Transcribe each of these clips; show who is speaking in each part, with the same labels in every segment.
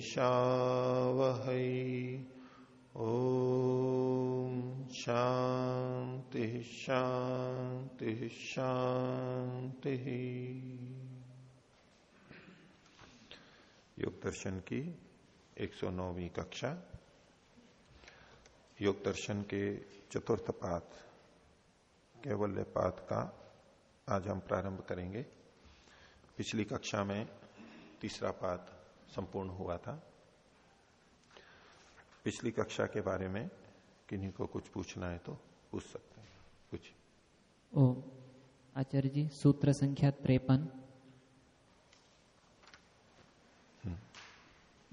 Speaker 1: विद्विषावहै। ओ शांति शांति शांति योग दर्शन की 109वीं कक्षा। योग दर्शन के चतुर्थ पाठ कैवल्य पाठ का आज हम प्रारंभ करेंगे। पिछली कक्षा में तीसरा पाठ संपूर्ण हुआ था। पिछली कक्षा के बारे में किन्हीं को कुछ पूछना है तो पूछ सकते हैं। कुछ।
Speaker 2: ओ आचार्य जी सूत्र संख्या त्रेपन।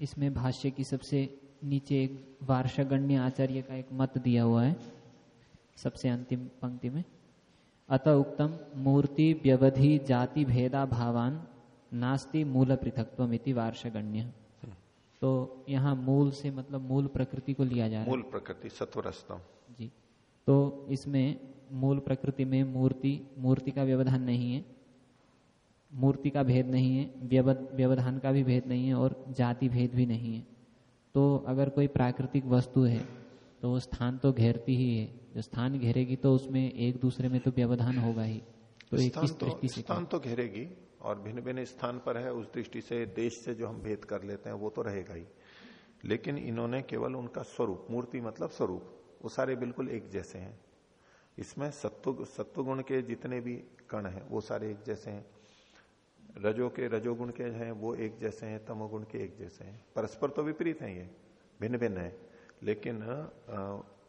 Speaker 2: इसमें भाष्य की सबसे नीचे एक वार्षगण्य आचार्य का एक मत दिया हुआ है सबसे अंतिम पंक्ति में। अतः उक्तम मूर्ति व्यवधि जाति भेदा भावान नास्ति मूल पृथकत्व मिति वार्षगण्य तो यहाँ मूल से मतलब मूल प्रकृति को लिया जा रहा है।
Speaker 1: मूल प्रकृति सत्वरस्तम।
Speaker 2: जी। तो इसमें मूल प्रकृति में मूर्ति मूर्ति का व्यवधान नहीं है। मूर्ति का भेद नहीं है व्यवधान का भी भेद नहीं है और जाति भेद भी नहीं है। तो अगर कोई प्राकृतिक वस्तु है तो वो स्थान तो घेरती ही है। जो स्थान घेरेगी तो उसमें एक दूसरे में तो व्यवधान होगा ही। तो एक
Speaker 1: स्थान तो
Speaker 2: दृष्टि से
Speaker 1: स्थान तो घेरेगी और भिन्न भिन्न स्थान पर है, उस दृष्टि से देश से जो हम भेद कर लेते हैं, वो तो रहेगा ही। लेकिन इन्होंने केवल उनका स्वरूप, मूर्ति मतलब स्वरूप, वो सारे बिल्कुल एक जैसे हैं। इसमें सत्व, सत्वगुण के जितने भी कण हैं, वो सारे एक जैसे हैं। रजो के रजोगुण के हैं, वो एक जैसे हैं, तमोगुण के एक जैसे हैं। परस्पर तो विपरीत हैं ये भिन्न भिन्न है। लेकिन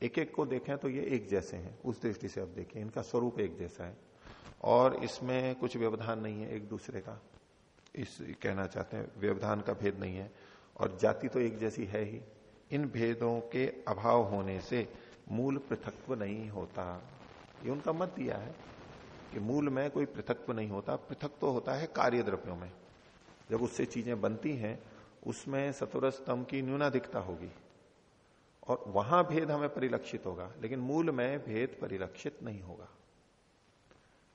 Speaker 1: एक एक को देखें तो ये एक जैसे हैं, उस दृष्टि से अब देखिए, इनका स्वरूप एक जैसा है। और इसमें कुछ व्यवधान नहीं है एक दूसरे का। इस कहना चाहते हैं, व्यवधान का भेद नहीं है। और जाति तो एक जैसी है ही। इन भेदों के अभाव होने से मूल पृथकत्व नहीं होता। ये उनका मत दिया है कि मूल में कोई पृथकत्व नहीं होता। पृथक तो होता है कार्य द्रव्यों में। जब उससे चीज़ें बनती हैं, उसमें सतुरस स्तंभ की न्यूनाधिकता होगी। और वहाँ भेद हमें परिलक्षित होगा, लेकिन मूल में भेद परिलक्षित नहीं होगा।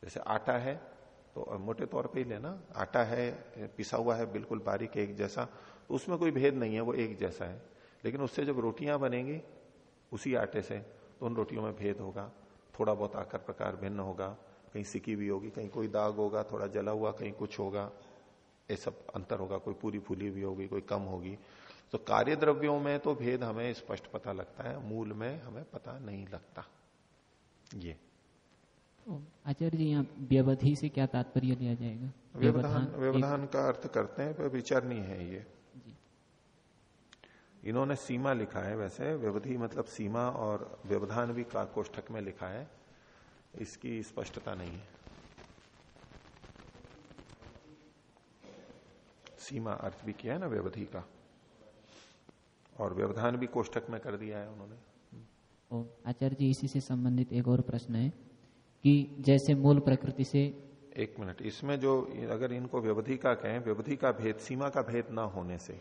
Speaker 1: जैसे आटा है तो मोटे तौर पे ही लेना। आटा है, पिसा हुआ है, बिल्कुल बारीक एक जैसा। तो उसमें कोई भेद नहीं है, वो एक जैसा है। लेकिन उससे जब रोटियाँ बनेंगी, उसी आटे से तो उन रोटियों में भेद होगा। थोड़ा बहुत आकार प्रकार भिन्न होगा। कहीं सिकी भी होगी, कहीं कोई दाग होगा, थोड़ा जला हुआ, कहीं कुछ होगा। ये सब अंतर होगा, कोई पूरी फूली भी होगी, कोई कम होगी। तो कार्य द्रव्यों में तो भेद हमें स्पष्ट पता लगता है, मूल में हमें पता नहीं लगता। ये।
Speaker 2: आचार्य जी यहाँ व्यवधि से क्या तात्पर्य लिया जाएगा?
Speaker 1: व्यवधान
Speaker 2: एक-
Speaker 1: व्यवधान का अर्थ करते हैं पर विचारणीय है ये। इन्होंने सीमा लिखा है वैसे। व्यवधि मतलब सीमा और व्यवधान भी का कोष्ठक में लिखा है। इसकी स्पष्टता नहीं है। सीमा अर्थ भी किया है ना व्यवधि का। और व्यवधान भी कोष्ठक में कर दिया है उन्होंने।
Speaker 2: आचार्य जी इसी से संबंधित एक और प्रश्न है। कि जैसे मूल प्रकृति से
Speaker 1: एक मिनट, इसमें जो अगर इनको व्यवधि का कहें, व्यवधि का भेद, सीमा का भेद ना होने से,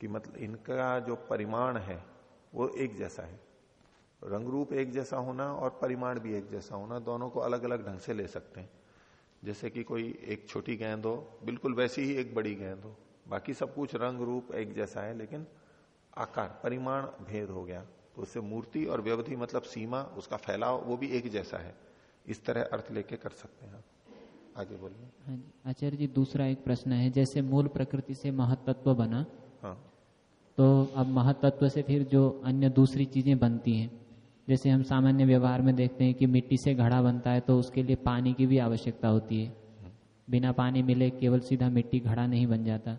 Speaker 1: कि मतलब इनका जो परिमाण है, वो एक जैसा है। रंग रूप एक जैसा होना और परिमाण भी एक जैसा होना, दोनों को अलग अलग ढंग से ले सकते हैं। जैसे कि कोई एक छोटी गेंद हो, बिल्कुल वैसी ही एक बड़ी गेंद हो। बाकी सब कुछ रंग रूप एक जैसा है, लेकिन आकार, परिमाण भेद हो गया। उससे मूर्ति और व्यवधि मतलब सीमा उसका फैलाव वो भी एक जैसा है। इस तरह अर्थ लेके कर सकते हैं आप। आगे बोलिए।
Speaker 2: हाँ जी, आचार्य जी दूसरा एक प्रश्न है जैसे मूल प्रकृति से महतत्व बना
Speaker 1: हाँ।
Speaker 2: तो अब महतत्व से फिर जो अन्य दूसरी चीज़ें बनती हैं जैसे हम सामान्य व्यवहार में देखते हैं कि मिट्टी से घड़ा बनता है तो उसके लिए पानी की भी आवश्यकता होती है। बिना पानी मिले केवल सीधा मिट्टी घड़ा नहीं बन जाता।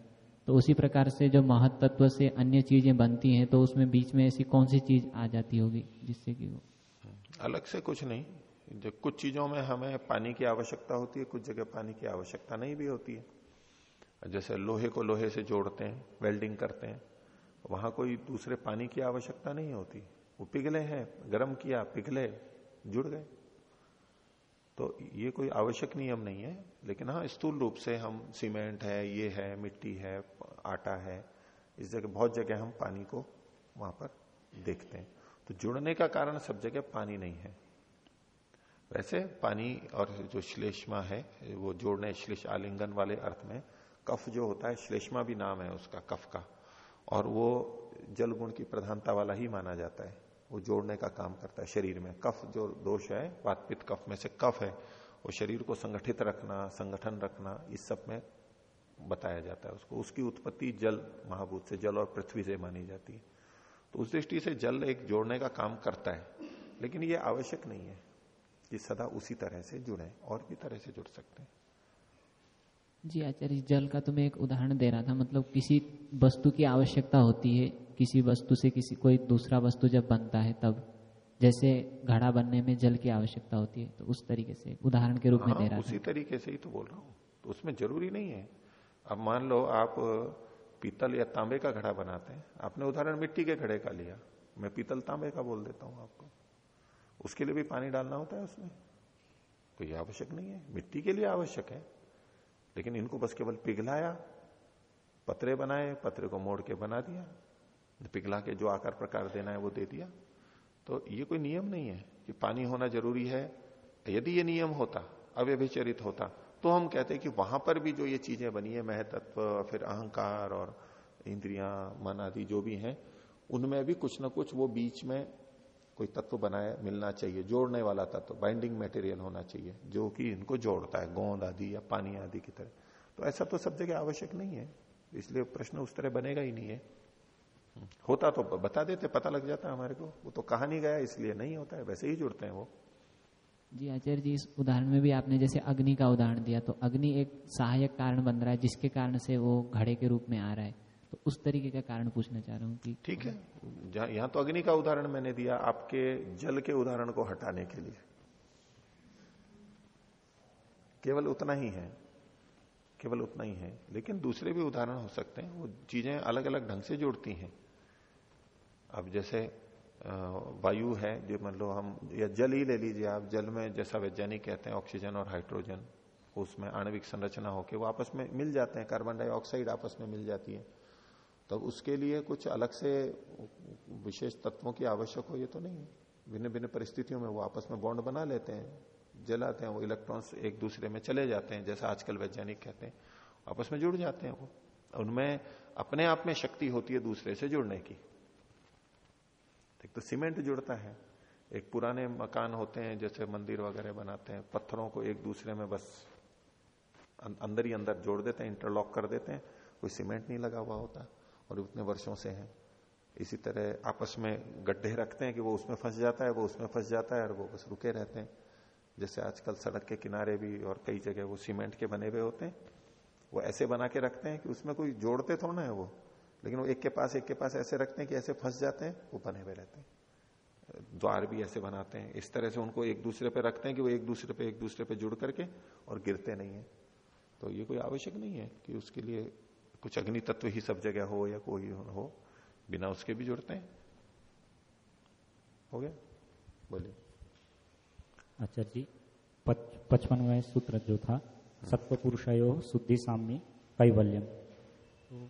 Speaker 2: तो उसी प्रकार से जो महतत्व से अन्य चीज़ें बनती हैं तो उसमें बीच में ऐसी कौन सी चीज़ आ जाती होगी जिससे कि वो
Speaker 1: अलग से कुछ नहीं। जो कुछ चीज़ों में हमें पानी की आवश्यकता होती है, कुछ जगह पानी की आवश्यकता नहीं भी होती है। जैसे लोहे को लोहे से जोड़ते हैं, वेल्डिंग करते हैं, वहाँ कोई दूसरे पानी की आवश्यकता नहीं होती। वो पिघले हैं, गर्म किया, पिघले, जुड़ गए। तो ये कोई आवश्यक नियम नहीं है, लेकिन हाँ स्थूल रूप से हम सीमेंट है, ये है, मिट्टी है आटा है, इस जगह, बहुत जगह हम पानी को वहाँ पर देखते हैं। तो जुड़ने का कारण सब जगह पानी नहीं है। वैसे पानी और जो श्लेष्मा है, वो जोड़ने, श्लेष आलिंगन वाले अर्थ में कफ जो होता है, श्लेष्मा भी नाम है उसका, कफ का। और वो जल गुण की प्रधानता वाला ही माना जाता है। वो जोड़ने का काम करता है शरीर में। कफ जो दोष है, वातपित कफ में से कफ है, वो शरीर को संगठित रखना, संगठन रखना, इस सब में बताया जाता है उसको। उसकी उत्पत्ति जल महाभूत से जल और पृथ्वी से मानी जाती है। तो उस दृष्टि से जल एक जोड़ने का काम करता है लेकिन ये आवश्यक नहीं है कि सदा उसी तरह से जुड़े और भी तरह से जुड़ सकते हैं।
Speaker 2: जी आचार्य जल का तो मैं एक उदाहरण दे रहा था। मतलब किसी वस्तु की आवश्यकता होती है किसी वस्तु से किसी कोई दूसरा वस्तु जब बनता है तब जैसे घड़ा बनने में जल की आवश्यकता होती है तो उस तरीके से उदाहरण के रूप
Speaker 1: हाँ, में
Speaker 2: दे रहा
Speaker 1: उसी। तरीके से ही तो बोल रहा हूँ। तो उसमें ज़रूरी नहीं है अब मान लो आप पीतल या तांबे का घड़ा बनाते हैं। आपने उदाहरण मिट्टी के घड़े का लिया। मैं पीतल तांबे का बोल देता हूँ आपको। उसके लिए भी पानी डालना होता है उसमें। कोई आवश्यक नहीं है। मिट्टी के लिए आवश्यक है। लेकिन इनको बस केवल पिघलाया, पतरे बनाए, पतरे को मोड़ के बना दिया, पिघला के जो आकार प्रकार देना है वो दे दिया। तो ये कोई नियम नहीं है कि पानी होना ज़रूरी है। यदि ये नियम होता, अव्यभिचरित होता तो हम कहते हैं कि वहाँ पर भी जो ये चीज़ें बनी है महतत्व फिर अहंकार और इंद्रियाँ, मन आदि जो भी हैं, उनमें भी कुछ ना कुछ वो बीच में कोई तत्व बनाया मिलना चाहिए, जोड़ने वाला तत्व बाइंडिंग मटेरियल होना चाहिए, जो कि इनको जोड़ता है, गोंद आदि या पानी आदि की तरह। तो ऐसा तो सब जगह आवश्यक नहीं है, इसलिए प्रश्न उस तरह बनेगा ही नहीं है। होता तो बता देते, पता लग जाता है हमारे को, वो तो कहा नहीं गया, इसलिए नहीं होता है, वैसे ही जुड़ते हैं वो।
Speaker 2: जी आचार्य जी, इस उदाहरण में भी आपने जैसे अग्नि का उदाहरण दिया तो अग्नि एक सहायक कारण बन रहा है, जिसके कारण से वो घड़े के रूप में आ रहा है। तो उस तरीके का कारण पूछना चाह रहा हूँ कि
Speaker 1: ठीक है। यहाँ तो अग्नि का उदाहरण मैंने दिया, आपके जल के उदाहरण को हटाने के लिए। केवल उतना ही है, केवल उतना ही है, लेकिन दूसरे भी उदाहरण हो सकते हैं, वो चीज़ें अलग अलग ढंग से जुड़ती हैं। अब जैसे वायु है, जो मान लो हम, या जल ही ले लीजिए आप, जल में जैसा वैज्ञानिक कहते हैं ऑक्सीजन और हाइड्रोजन, उसमें आणविक संरचना होकर वो आपस में मिल जाते हैं, कार्बन डाइऑक्साइड आपस में मिल जाती है। तब तो उसके लिए कुछ अलग से विशेष तत्वों की आवश्यक हो, ये तो नहीं है। भिन्न भिन्न परिस्थितियों में वो आपस में बॉन्ड बना लेते हैं जलाते हैं, वो इलेक्ट्रॉन्स एक दूसरे में चले जाते हैं, जैसा आजकल वैज्ञानिक कहते हैं, आपस में जुड़ जाते हैं वो। उनमें अपने आप में शक्ति होती है दूसरे से जुड़ने की। एक तो सीमेंट जुड़ता है एक पुराने मकान होते हैं जैसे मंदिर वगैरह बनाते हैं पत्थरों को एक दूसरे में बस अं-, अंदर ही अंदर जोड़ देते हैं इंटरलॉक कर देते हैं कोई सीमेंट नहीं लगा हुआ होता और उतने वर्षों से है। इसी तरह आपस में गड्ढे रखते हैं कि वो उसमें फंस जाता है वो उसमें फंस जाता है और वो बस रुके रहते हैं। जैसे आजकल सड़क के किनारे भी और कई जगह वो सीमेंट के बने हुए होते हैं वो ऐसे बना के रखते हैं कि उसमें कोई जोड़ते थोड़ा है वो। लेकिन वो एक के पास एक के पास ऐसे रखते हैं कि ऐसे फंस जाते हैं वो बने हुए रहते हैं। द्वार भी ऐसे बनाते हैं। इस तरह से उनको एक दूसरे पे रखते हैं कि वो एक दूसरे पे एक दूसरे पे जुड़ करके और गिरते नहीं है। तो ये कोई आवश्यक नहीं है कि उसके लिए कुछ अग्नि तत्व ही सब जगह हो या कोई हो। बिना उसके भी जुड़ते हैं। हो गया? बोलिए।
Speaker 3: आचार्य जी पचपनवे सूत्र जो था सत्व पुरुषयो शुद्धि साम्य कैवल्यम। तो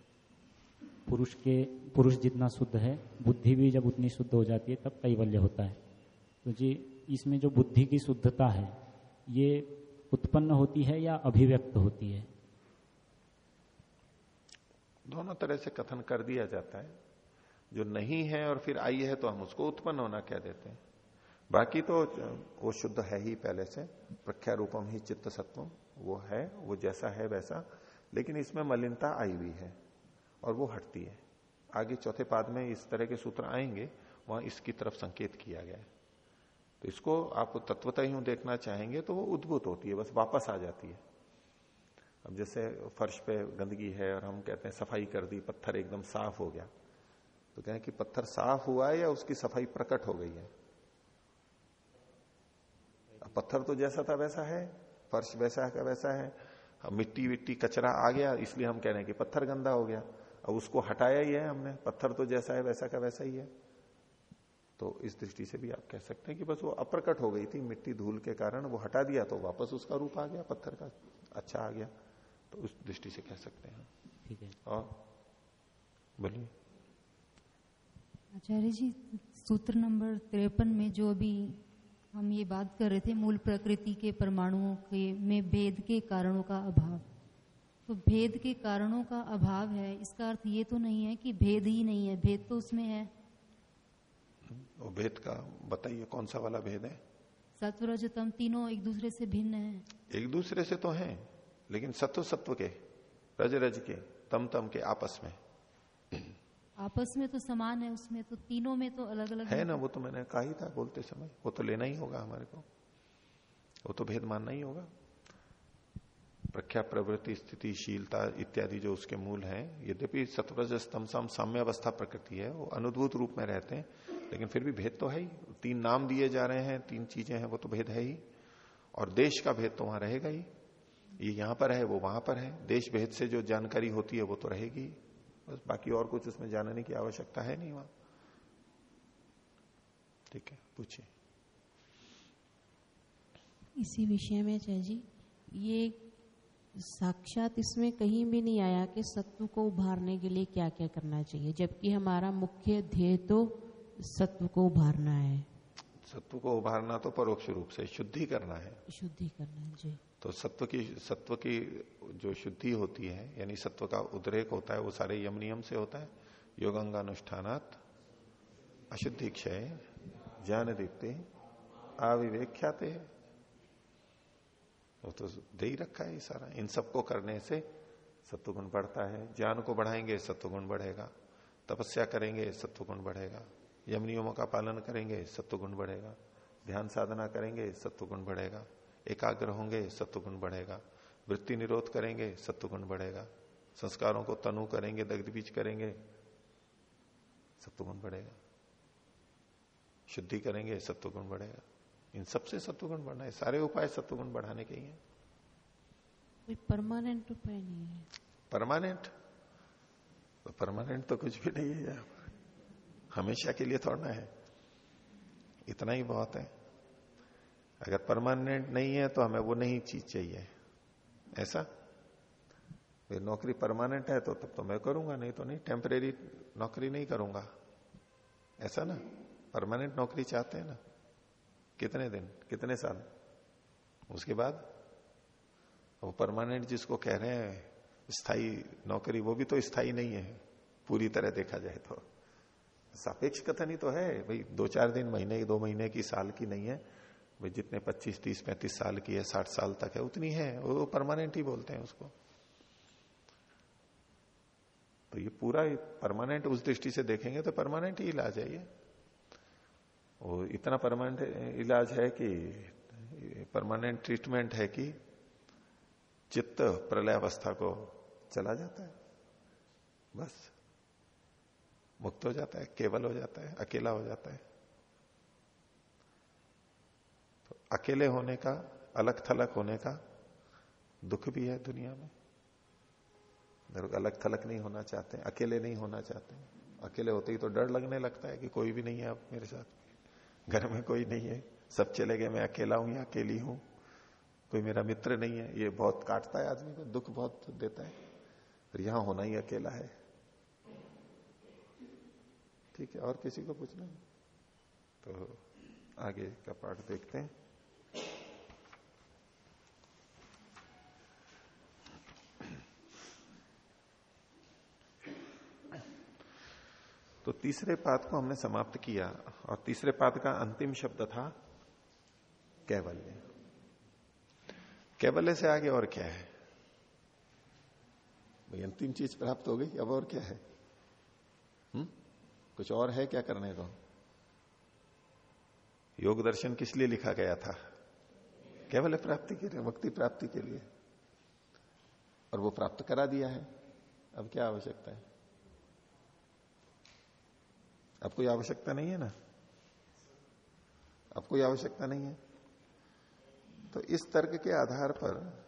Speaker 3: पुरुष के, पुरुष जितना शुद्ध है, बुद्धि भी जब उतनी शुद्ध हो जाती है, तब कैवल्य होता है। तो जी, इसमें जो बुद्धि की शुद्धता है, ये उत्पन्न होती है या अभिव्यक्त होती है?
Speaker 1: दोनों तरह से कथन कर दिया जाता है। जो नहीं है और फिर आई है तो हम उसको उत्पन्न होना कह देते हैं। बाकी तो वो शुद्ध है ही पहले से। प्रख्या रूपम ही चित्त सत्वम वो है, वो जैसा है वैसा। लेकिन इसमें मलिनता आई हुई है। और वो हटती है। आगे चौथे पाद में इस तरह के सूत्र आएँगे, वहाँ इसकी तरफ़ संकेत किया गया है। तो इसको आप तत्वता ही देखना चाहेंगे तो वो उद्भुत होती है, बस वापस आ जाती है। अब जैसे फर्श पे गंदगी है और हम कहते हैं सफ़ाई कर दी, पत्थर एकदम साफ़ हो गया। तो कहें कि पत्थर साफ़ हुआ है या उसकी सफ़ाई प्रकट हो गई है? पत्थर तो जैसा था वैसा है, फर्श वैसा का वैसा है। मिट्टी विट्टी कचरा आ गया, इसलिए हम कह रहे हैं कि पत्थर गंदा हो गया। अब उसको हटाया ही है हमने पत्थर तो जैसा है वैसा का वैसा ही है। तो इस दृष्टि से भी आप कह सकते हैं कि बस वो अप्रकट हो गई थी मिट्टी धूल के कारण वो हटा दिया तो वापस उसका रूप आ गया पत्थर का अच्छा आ गया। तो उस दृष्टि से कह सकते हैं।
Speaker 3: ठीक है।
Speaker 1: और बोलिए।
Speaker 4: आचार्य जी सूत्र नंबर तिरपन में जो अभी हम ये बात कर रहे थे मूल प्रकृति के परमाणुओं के में भेद के कारणों का अभाव। तो भेद के कारणों का अभाव है। इसका अर्थ ये तो नहीं है कि भेद ही नहीं है। भेद तो उसमें है।
Speaker 1: वो भेद का बताइए कौन सा वाला भेद है?
Speaker 4: सत्वरजतम तीनों एक दूसरे से भिन्न है।
Speaker 1: एक दूसरे से तो है लेकिन सत्व सत्व के रज रज के तम तम के आपस में।
Speaker 4: आपस में तो समान है उसमें तो तीनों में तो अलग अलग
Speaker 1: है। ना वो तो मैंने कहा ही था बोलते समय। वो तो लेना ही होगा हमारे को। वो तो भेद मानना ही होगा। प्रख्या प्रवृत्ति, स्थितिशीलता इत्यादि जो उसके मूल हैं, यद्यपि सत्वरज स्तम साम्य अवस्था प्रकृति है, वो अनुद्भूत रूप में रहते हैं, लेकिन फिर भी भेद तो है ही। तीन नाम दिए जा रहे हैं, तीन चीज़ें हैं, वो तो भेद है ही। और देश का भेद तो वहाँ रहेगा ही। ये यहाँ पर है, वो वहाँ पर है। देश भेद से जो जानकारी होती है, वो तो रहेगी बस बाकी और कुछ उसमें जानने की आवश्यकता है नहीं वहाँ। ठीक है, पूछिए।
Speaker 5: इसी विषय में, जय जी, ये साक्षात इसमें कहीं भी नहीं आया कि सत्व को उभारने के लिए क्या क्या करना चाहिए जबकि हमारा मुख्य ध्येय तो सत्व को उभारना है।
Speaker 1: सत्व को उभारना तो परोक्ष रूप से शुद्धि करना है।
Speaker 5: शुद्धि करना है जी।
Speaker 1: तो सत्व की सत्व की जो शुद्धि होती है यानी सत्व का उद्रेक होता है वो सारे यम नियम से होता है। योगांगानुष्ठानात अशुद्धि क्षय ज्ञान दीप्ति अविवेक ख्याते वो तो दे ही रखा है सारा। इन सबको करने से सत्वगुण बढ़ता है। ज्ञान को बढ़ाएँगे, सत्वगुण बढ़ेगा। तपस्या करेंगे, सत्वगुण बढ़ेगा। यम नियमों का पालन करेंगे, सत्वगुण बढ़ेगा। ध्यान साधना करेंगे, सत्वगुण बढ़ेगा। एकाग्र होंगे, सत्वगुण बढ़ेगा। वृत्ति निरोध करेंगे, सत्वगुण बढ़ेगा। संस्कारों को तनु करेंगे, दग्ध बीज करेंगे, सत्वगुण बढ़ेगा। शुद्धि करेंगे, सत्वगुण बढ़ेगा। इन सबसे सत्वगुण बढ़ना है सारे उपाय सत्वगुण बढ़ाने के ही हैं
Speaker 5: कोई परमानेंट उपाय नहीं है।
Speaker 1: परमानेंट तो परमानेंट तो कुछ भी नहीं है। यहाँ पर हमेशा के लिए थोड़ा है। इतना ही बहुत है। अगर परमानेंट नहीं है तो हमें वो नहीं चीज़ चाहिए। ऐसा? फिर नौकरी परमानेंट है तो तब तो मैं करूँगा नहीं तो नहीं। टेम्परेरी नौकरी नहीं करूँगा। ऐसा ना? परमानेंट नौकरी चाहते हैं ना? कितने दिन, कितने साल? उसके बाद? वो परमानेंट जिसको कह रहे हैं स्थायी नौकरी, वो भी तो स्थायी नहीं है। पूरी तरह देखा जाए तो। सापेक्ष कथन ही तो है, भाई दो चार दिन, महीने की दो महीने की, साल की नहीं है। भाई, जितने 25 30 35 साल की है 60 साल तक है, उतनी है। वो परमानेंट ही बोलते हैं उसको। तो ये पूरा परमानेंट उस दृष्टि से देखेंगे तो परमानेंट ही इलाज है ये। वो इतना परमानेंट इलाज है कि, परमानेंट ट्रीटमेंट है कि चित्त प्रलय अवस्था को चला जाता है। बस। मुक्त हो जाता है, केवल हो जाता है, अकेला हो जाता है। तो अकेले होने का, अलग थलग होने का दुख भी है दुनिया में। लोग अलग थलग नहीं होना चाहते, अकेले नहीं होना चाहते। अकेले होते ही तो डर लगने लगता है कि कोई भी नहीं है अब मेरे साथ। घर में कोई नहीं है। सब चले गए, मैं अकेला हूँ या अकेली हूँ। कोई मेरा मित्र नहीं है। ये बहुत काटता है आदमी को, दुख बहुत देता है। और यहाँ होना ही अकेला है। ठीक है, और किसी को पूछना तो आगे का पाठ देखते हैं। तो तीसरे पाद को हमने समाप्त किया और तीसरे पाद का अंतिम शब्द था कैवल्य। कैवल्य से आगे और क्या है? भाई, अंतिम चीज़ प्राप्त हो गई, अब और क्या है? हुँ? कुछ और है क्या करने को? योग दर्शन किस लिए लिखा गया था? केवल प्राप्ति के लिए मुक्ति प्राप्ति के लिए। और वो प्राप्त करा दिया है। अब क्या आवश्यकता है? अब कोई आवश्यकता नहीं है ना? अब कोई आवश्यकता नहीं है। तो इस तर्क के आधार पर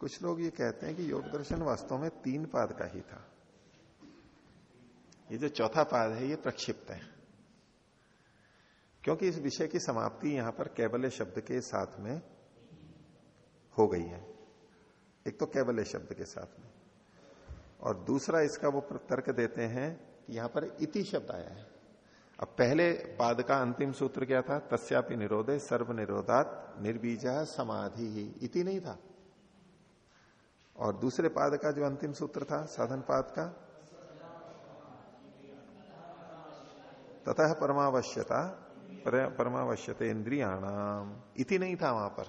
Speaker 1: कुछ लोग ये कहते हैं कि योग दर्शन वास्तव में तीन पाद का ही था। ये जो चौथा पाद है, ये प्रक्षिप्त है। क्योंकि इस विषय की समाप्ति यहाँ पर कैबल्य शब्द के साथ में हो गई है। एक तो कैबल्य शब्द के साथ में। और दूसरा इसका वो तर्क देते हैं कि यहाँ पर इति शब्द आया है। अब पहले पाद का अंतिम सूत्र क्या था? तस्यापि निरोधे सर्व निरोधात निर्बीज, समाधि। ही इति नहीं था। और दूसरे पाद का जो अंतिम सूत्र था, साधन पाद का? ततः परमावश्यता परमावश्यते इंद्रियाणाम। इति नहीं था वहाँ पर।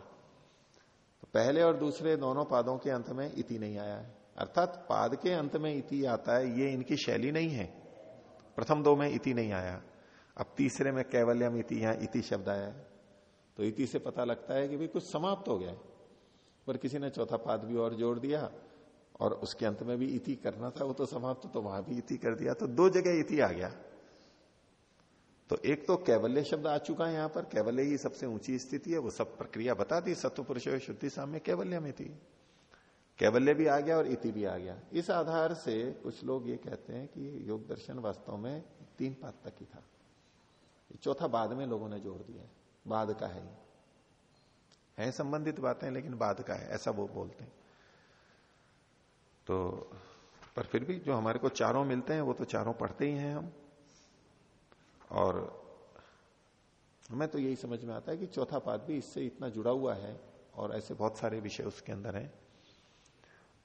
Speaker 1: तो पहले और दूसरे दोनों पादों के अंत में इति नहीं आया है। अर्थात पाद के अंत में इति आता है, ये इनकी शैली नहीं है। प्रथम दो में इति नहीं आया। अब तीसरे में कैवल्यम इति, यहाँ इति शब्द आया है। तो इति से पता लगता है कि भाई कुछ समाप्त हो गया पर किसी ने चौथा पाद भी और जोड़ दिया और उसके अंत में भी इति करना था, वो तो समाप्त तो वहाँ भी इति कर दिया। तो दो जगह इति आ गया। तो एक तो कैवल्य शब्द आ चुका है यहाँ पर। कैवल्य ही सबसे ऊँची स्थिति है, वो सब प्रक्रिया बता दी। सत्व पुरुष शुद्धि सामने कैवल्य में थी कैवल्य भी आ गया और इति भी आ गया। इस आधार से कुछ लोग ये कहते हैं कि योग दर्शन वास्तव में तीन पाद तक ही था। चौथा बाद में लोगों ने जोड़ दिया बाद का है है संबंधित बातें, लेकिन बाद का है, ऐसा वो बोलते हैं। तो पर फिर भी जो हमारे को चारों मिलते हैं, वो तो चारों पढ़ते ही हैं हम। और हमें तो यही समझ में आता है कि चौथा पाद भी इससे इतना जुड़ा हुआ है, और ऐसे बहुत सारे विषय उसके अंदर हैं।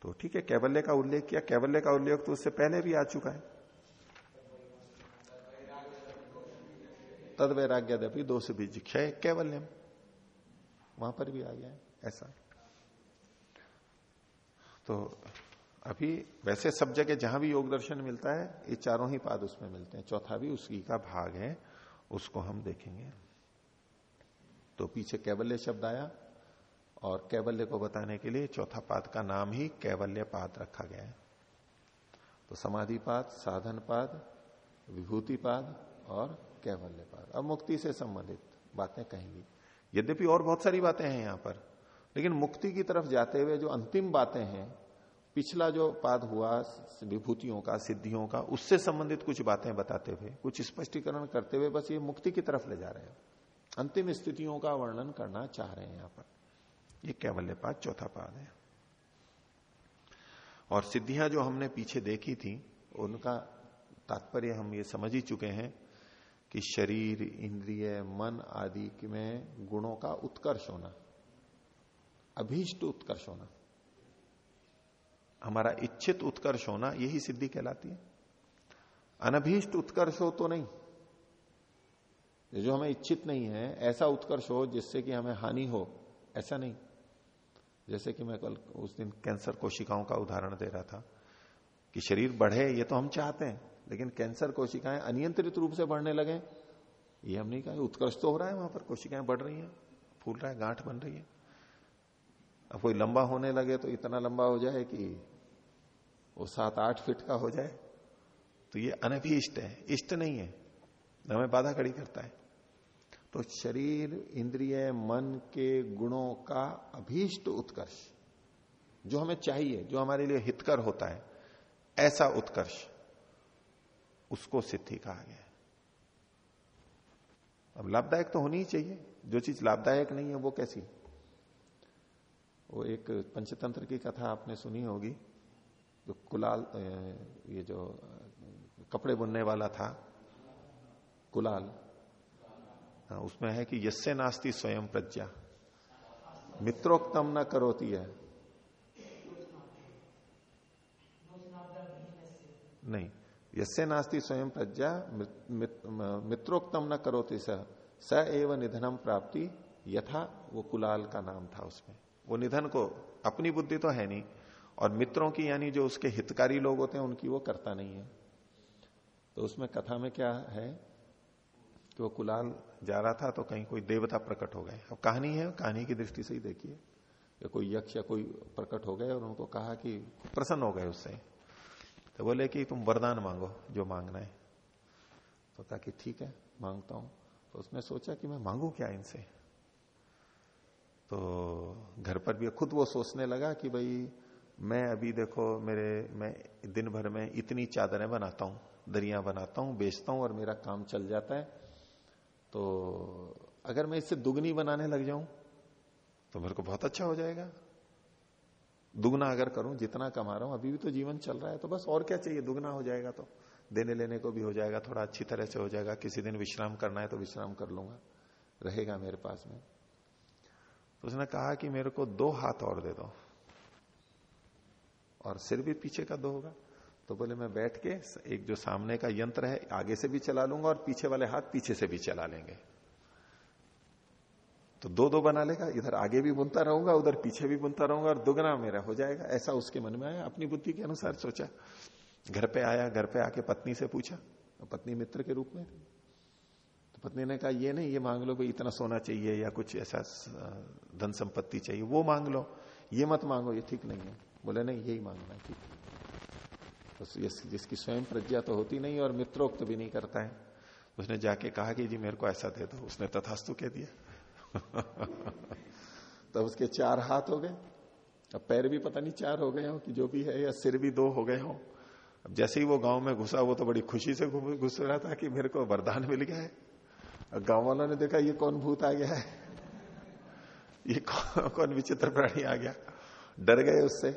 Speaker 1: तो ठीक है, कैवल्य का उल्लेख किया। कैवल्य का उल्लेख तो उससे पहले भी आ चुका है। तद वैराग्यदपि दोष बीज क्षय कैवल्यम। वहाँ पर भी आ गया ऐसा। तो अभी वैसे सब जगह जहाँ भी योग दर्शन मिलता है, ये चारों ही पाद उसमें मिलते हैं। चौथा भी उसी का भाग है, उसको हम देखेंगे। तो पीछे कैवल्य शब्द आया, और कैवल्य को बताने के लिए चौथा पाद का नाम ही कैवल्य पाद रखा गया है। तो समाधि पाद, साधन पाद, विभूति पाद और कैवल्य पाद अब मुक्ति से संबंधित बातें कहेंगी। यद्यपि और बहुत सारी बातें हैं यहाँ पर, लेकिन मुक्ति की तरफ़ जाते हुए जो अंतिम बातें हैं, पिछला जो पाद हुआ, विभूतियों का, सिद्धियों का, उससे संबंधित कुछ बातें बताते हुए, कुछ स्पष्टीकरण करते हुए बस ये मुक्ति की तरफ़ ले जा रहे हैं। अंतिम स्थितियों का वर्णन करना चाह रहे हैं यहाँ पर। ये कैवल्य पाद, चौथा पाद है। और सिद्धियाँ जो हमने पीछे देखी थी, उनका तात्पर्य हम ये समझ ही चुके हैं कि शरीर, इंद्रिय, मन आदि में गुणों का उत्कर्ष होना, अभीष्ट उत्कर्ष होना, हमारा इच्छित उत्कर्ष होना, यही सिद्धि कहलाती है। अनभीष्ट उत्कर्ष हो तो नहीं। जो हमें इच्छित नहीं है, ऐसा उत्कर्ष हो जिससे कि हमें हानि हो, ऐसा नहीं। जैसे कि मैं कल उस दिन कैंसर कोशिकाओं का उदाहरण दे रहा था कि शरीर बढ़े, ये तो हम चाहते हैं। लेकिन कैंसर कोशिकाएँ अनियंत्रित रूप से बढ़ने लगे। ये हम नहीं कहा उत्कर्ष तो हो रहा है, वहाँ पर कोशिकाएँ बढ़ रही हैं, फूल रहा है, गांठ बन रही है। अब कोई लंबा होने लगे तो इतना लंबा हो जाए कि वो सात आठ फीट का हो जाए तो ये अनभिष्ट है, इष्ट नहीं है हमें बाधा खड़ी करता है। तो शरीर, इंद्रिय, मन के गुणों का अभीष्ट उत्कर्ष, जो हमें चाहिए, जो हमारे लिए हितकर होता है, ऐसा उत्कर्ष। उसको सिद्धि कहा गया अब लाभदायक तो होनी ही चाहिए। जो चीज़ लाभदायक नहीं है वो कैसी? वो एक पंचतंत्र की कथा आपने सुनी होगी जो कुलाल ये जो कपड़े बुनने वाला था कुलाल। हाँ उसमें है कि यसे नास्ती स्वयं प्रज्ञा। मित्रोक्तम न करोती है। नहीं यसे नास्ती स्वयं प्रज्ञा मित्रोक्तम न करोती स स एव निधनम प्राप्ति, यथा वो कुलाल का नाम था उसमें। वो निधन को, अपनी बुद्धि तो है नहीं, और मित्रों की यानी जो उसके हितकारी लोग होते हैं, उनकी वो करता नहीं है। तो उसमें कथा में क्या है? कि वो कुलाल जा रहा था तो कहीं कोई देवता प्रकट हो गए। अब कहानी है, कहानी की दृष्टि से ही देखिए। कोई यक्ष या कोई प्रकट हो गए, और उनको कहा कि प्रसन्न हो गए उससे। तो बोले कि तुम वरदान मांगो, जो मांगना है। तो कि ठीक है, माँगता हूँ। तो उसने सोचा कि मैं मांगू क्या इनसे? तो घर पर भी खुद वो सोचने लगा कि भाई, मैं अभी देखो, मेरे, मैं दिन भर में इतनी चादरें बनाता हूँ, दरिया बनाता हूँ, बेचता हूँ और मेरा काम चल जाता है। तो अगर मैं इससे दुगनी बनाने लग जाऊँ तो मेरे को बहुत अच्छा हो जाएगा। दुगना अगर करूँ, जितना कमा रहा हूँ, अभी भी तो जीवन चल रहा है तो बस और क्या चाहिए? दुगना हो जाएगा तो। देने लेने को भी हो जाएगा, थोड़ा अच्छी तरह से हो जाएगा। किसी दिन विश्राम करना है तो विश्राम कर लूँगा। रहेगा मेरे पास में। तो उसने कहा कि मेरे को दो हाथ और दे दो। और सिर भी पीछे का दो होगा। तो बोले, मैं बैठ के एक जो सामने का यंत्र है, आगे से भी चला लूँगा और पीछे वाले हाथ पीछे से भी चला लेंगे। तो दो दो बना लेगा, इधर आगे भी बुनता रहूँगा, उधर पीछे भी बुनता रहूँगा और दुगना मेरा हो जाएगा। ऐसा उसके मन में आया, अपनी बुद्धि के अनुसार सोचा। घर पे आया, घर पे आके पत्नी से पूछा पत्नी मित्र के रूप में। तो पत्नी ने कहा, ये नहीं, ये मांग लो, भाई, इतना सोना चाहिए या कुछ ऐसा धन संपत्ति चाहिए, वो मांग लो। ये मत मांगो, ये ठीक नहीं है। बोले, नहीं, यही मांगना है, ठीक तो जिसकी स्वयं प्रज्ञा तो होती नहीं और मित्रोक्त भी नहीं करता है। उसने जाके कहा कि, जी, मेरे को ऐसा दे दो। उसने तथास्तु कह दिया। तब उसके चार हाथ हो गए। अब पैर भी पता नहीं चार हो गए हो कि जो भी है या सिर भी दो हो गए हो। अब जैसे ही वो गाँव में घुसा वो तो बड़ी खुशी से घुस रहा था कि मेरे को वरदान मिल गया है। गाँव वालों ने देखा ये कौन भूत आ गया है? ये कौन, कौन विचित्र प्राणी आ गया? डर गए उससे।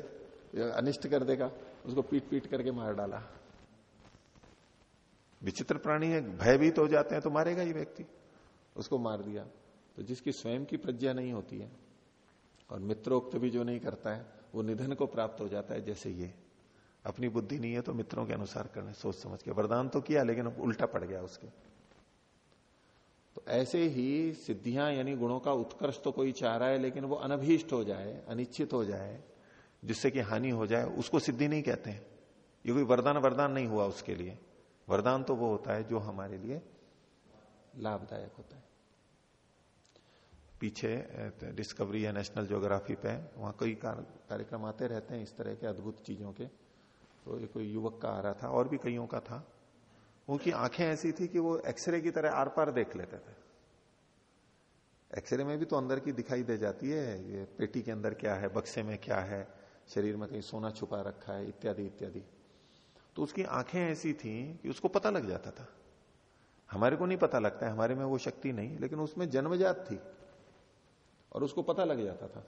Speaker 1: अनिष्ट कर देगा। उसको पीट पीट करके मार डाला। विचित्र प्राणी है भयभीत हो जाते हैं तो मारेगा ही व्यक्ति। उसको मार दिया। तो जिसकी स्वयं की प्रज्ञा नहीं होती है, और मित्रोक्त भी जो नहीं करता है, वो निधन को प्राप्त हो जाता है जैसे ये। अपनी बुद्धि नहीं है तो मित्रों के अनुसार करने सोच समझ के। वरदान तो किया, लेकिन उल्टा पड़ गया उसके। तो ऐसे ही सिद्धियाँ यानी गुणों का उत्कर्ष तो कोई चाह रहा है, लेकिन वो अनभीष्ट हो जाए, अनिश्चित हो जाए, जिससे कि हानि हो जाए, उसको सिद्धि नहीं कहते हैं। ये कोई वरदान वरदान नहीं हुआ उसके लिए। वरदान तो वो होता है जो हमारे लिए लाभदायक होता है। पीछे डिस्कवरी या नेशनल ज्योग्राफी पे वहाँ कई कार्यक्रम आते रहते हैं इस तरह के अद्भुत चीज़ों के। तो कोई युवक का आ रहा था, और भी कईयों का था। उनकी आँखें ऐसी थी कि वो एक्सरे की तरह आर पार देख लेते थे। एक्सरे में भी तो अंदर की दिखाई दे जाती है, ये पेटी के अंदर क्या है, बक्से में क्या है, शरीर में कहीं सोना छुपा रखा है, इत्यादि इत्यादि। तो उसकी आँखें ऐसी थी कि उसको पता लग जाता था। हमारे को नहीं पता लगता है, हमारे में वो शक्ति नहीं, लेकिन उसमें जन्मजात थी। और उसको पता लग जाता था।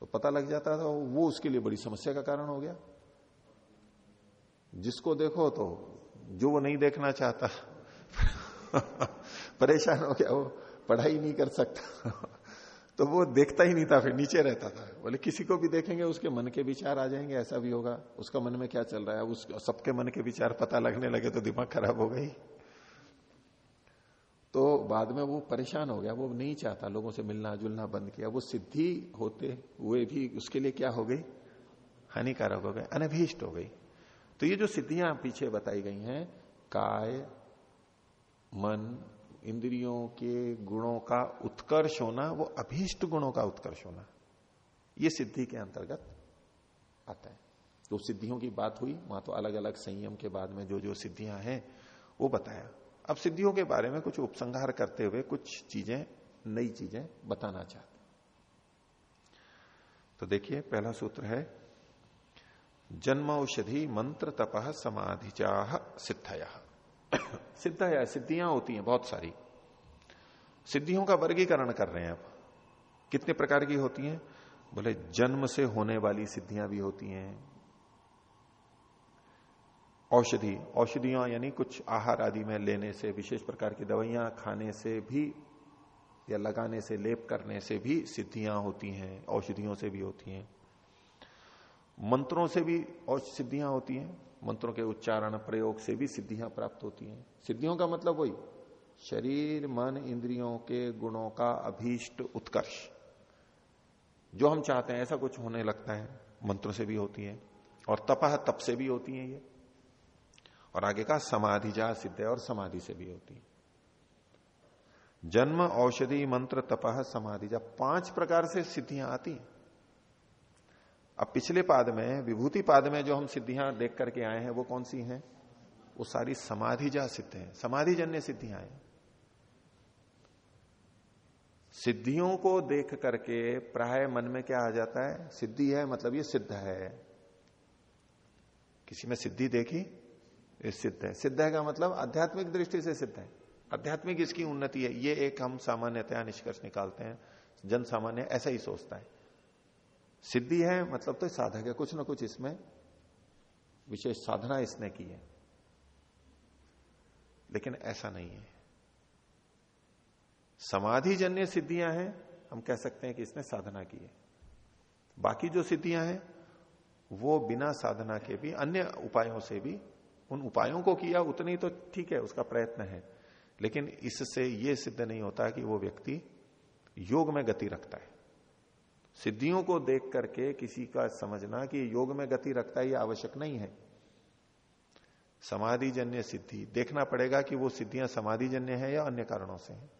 Speaker 1: तो पता लग जाता था, वो उसके लिए बड़ी समस्या का कारण हो गया। जिसको देखो तो जो वो नहीं देखना चाहता, परेशान हो गया, वो पढ़ाई नहीं कर सकता। तो वो देखता ही नहीं था, फिर नीचे रहता था। बोले, किसी को भी देखेंगे, उसके मन के विचार आ जाएँगे, ऐसा भी होगा। उसका मन में क्या चल रहा है? उस, सबके मन के विचार पता लगने लगे तो दिमाग खराब हो गई। तो बाद में वो परेशान हो गया, वो नहीं चाहता लोगों से मिलना, जुलना बंद किया। वो सिद्धि होते हुए भी उसके लिए क्या हो गई? हानिकारक हो गए, अनभीष्ट हो गई। तो ये जो सिद्धियाँ पीछे बताई गई हैं, काय, मन, इंद्रियों के गुणों का उत्कर्ष होना, वो अभीष्ट गुणों का उत्कर्ष होना, ये सिद्धि के अंतर्गत आता है। तो सिद्धियों की बात हुई, वहाँ तो अलग अलग संयम के बाद में जो जो सिद्धियाँ हैं, वो बताया। अब सिद्धियों के बारे में कुछ उपसंहार करते हुए कुछ चीज़ें, नई चीज़ें बताना चाहते तो देखिए, पहला सूत्र है जन्म औषधि मंत्र तपह समाधिचाह सिद्धया। सिद्धया, सिद्धियाँ होती हैं बहुत सारी। सिद्धियों का वर्गीकरण कर रहे हैं अब कितने प्रकार की होती हैं? बोले, जन्म से होने वाली सिद्धियाँ भी होती हैं औषधि, औषधियाँ यानी कुछ आहार आदि में लेने से, विशेष प्रकार की दवाइयाँ खाने से भी या लगाने से, लेप करने से भी सिद्धियाँ होती हैं, औषधियों से भी होती हैं। मंत्रों से भी सिद्धियाँ होती हैं, मंत्रों के उच्चारण, प्रयोग से भी सिद्धियाँ प्राप्त होती हैं। सिद्धियों का मतलब वही, शरीर, मन, इंद्रियों के गुणों का अभीष्ट उत्कर्ष। जो हम चाहते हैं, ऐसा कुछ होने लगता है, मंत्रों से भी होती है, और तपह तप से भी होती है ये। और आगे का समाधि जा सिद्ध है और समाधि से भी होती जन्म, औषधि, मंत्र तपह समाधि जा पाँच प्रकार से सिद्धियाँ आती अब पिछले पाद में, विभूति पाद में जो हम सिद्धियाँ देख करके आए हैं, वो कौन सी हैं? वो सारी समाधि जा सिद्ध है। समाधि जन्य सिद्धियाँ हैं। सिद्धियों को देख करके प्राय मन में क्या आ जाता है? सिद्धि है मतलब ये सिद्ध है। किसी में सिद्धि देखी? सिद्ध है। सिद्ध है का मतलब आध्यात्मिक दृष्टि से सिद्ध है। आध्यात्मिक इसकी उन्नति है। ये एक हम सामान्यतया निष्कर्ष निकालते हैं। जन सामान्य ऐसा ही सोचता है। सिद्धि है मतलब तो साधक है। कुछ ना कुछ इसमें विशेष साधना इसने की है। लेकिन ऐसा नहीं है। समाधि जन्य सिद्धियाँ हैं। हम कह सकते हैं कि इसने साधना की है। बाकी जो सिद्धियाँ हैं, वो बिना साधना के भी, अन्य उपायों से भी उन उपायों को किया, उतनी तो ठीक है, उसका प्रयत्न है। लेकिन इससे यह सिद्ध नहीं होता कि वो व्यक्ति योग में गति रखता है। सिद्धियों को देख करके किसी का समझना कि योग में गति रखता है यह आवश्यक नहीं है। समाधि जन्य सिद्धि, देखना पड़ेगा कि वो सिद्धियाँ समाधि जन्य है या अन्य कारणों से है।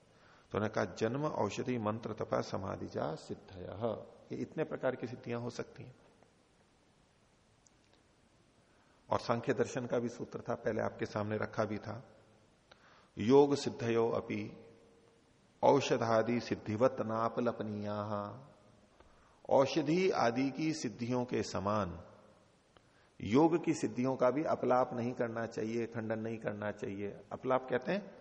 Speaker 1: तो उन्होंने कहा, जन्म, औषधि, मंत्र, तपा समाधि जा सिद्ध ये इतने प्रकार की सिद्धियाँ हो सकती हैं। और सांख्य दर्शन का भी सूत्र था, पहले आपके सामने रखा भी था। योग सिद्धयो अपि, औषधादि सिद्धिवत नापलपनिया। औषधि आदि की सिद्धियों के समान, योग की सिद्धियों का भी अपलाप नहीं करना चाहिए, खंडन नहीं करना चाहिए। अपलाप कहते हैं,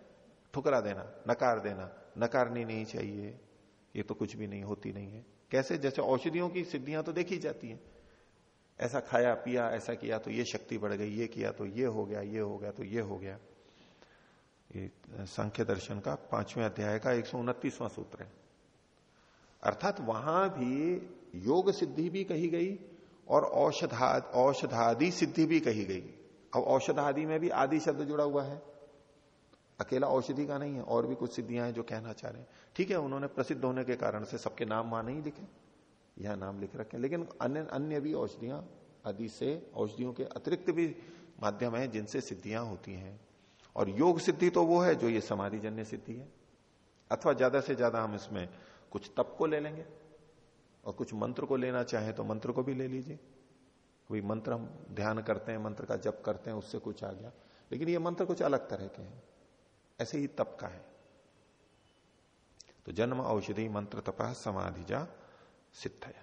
Speaker 1: ठुकरा देना, नकार देना, नकारनी नहीं चाहिए। ये तो कुछ भी नहीं, होती नहीं है। कैसे? जैसे औषधियों की सिद्धियाँ तो देखी जाती हैं। ऐसा खाया, पिया, ऐसा किया तो ये शक्ति बढ़ गई, ये किया तो ये हो गया, ये हो गया तो ये हो गया। ये सांख्य दर्शन का पाँचवें अध्याय का एक सूत्र है। अर्थात वहाँ भी योग सिद्धि भी कही गई और औषधा औषधादि सिद्धि भी कही गई। अब औषधादि में भी आदि शब्द जुड़ा हुआ है। अकेला औषधि का नहीं है, और भी कुछ सिद्धियाँ हैं जो कहना चाह रहे हैं। ठीक है, उन्होंने प्रसिद्ध होने के कारण से सबके नाम वहाँ नहीं लिखे। यह नाम लिख रखे लेकिन अन्य अन्य भी औषधियाँ आदि से औषधियों के अतिरिक्त भी माध्यम है जिनसे सिद्धियाँ होती हैं। और योग सिद्धि तो वो है जो ये समाधि जन्य सिद्धि है। अथवा ज़्यादा से ज़्यादा हम इसमें कुछ तप को ले लेंगे और कुछ मंत्र को लेना चाहे तो मंत्र को भी ले लीजिए। कोई मंत्र हम ध्यान करते हैं, मंत्र का जप करते हैं, उससे कुछ आ गया। लेकिन ये मंत्र कुछ अलग तरह के हैं। ऐसे ही तप का है। तो जन्म औषधि मंत्र तपा समाधि जा सिद्ध है।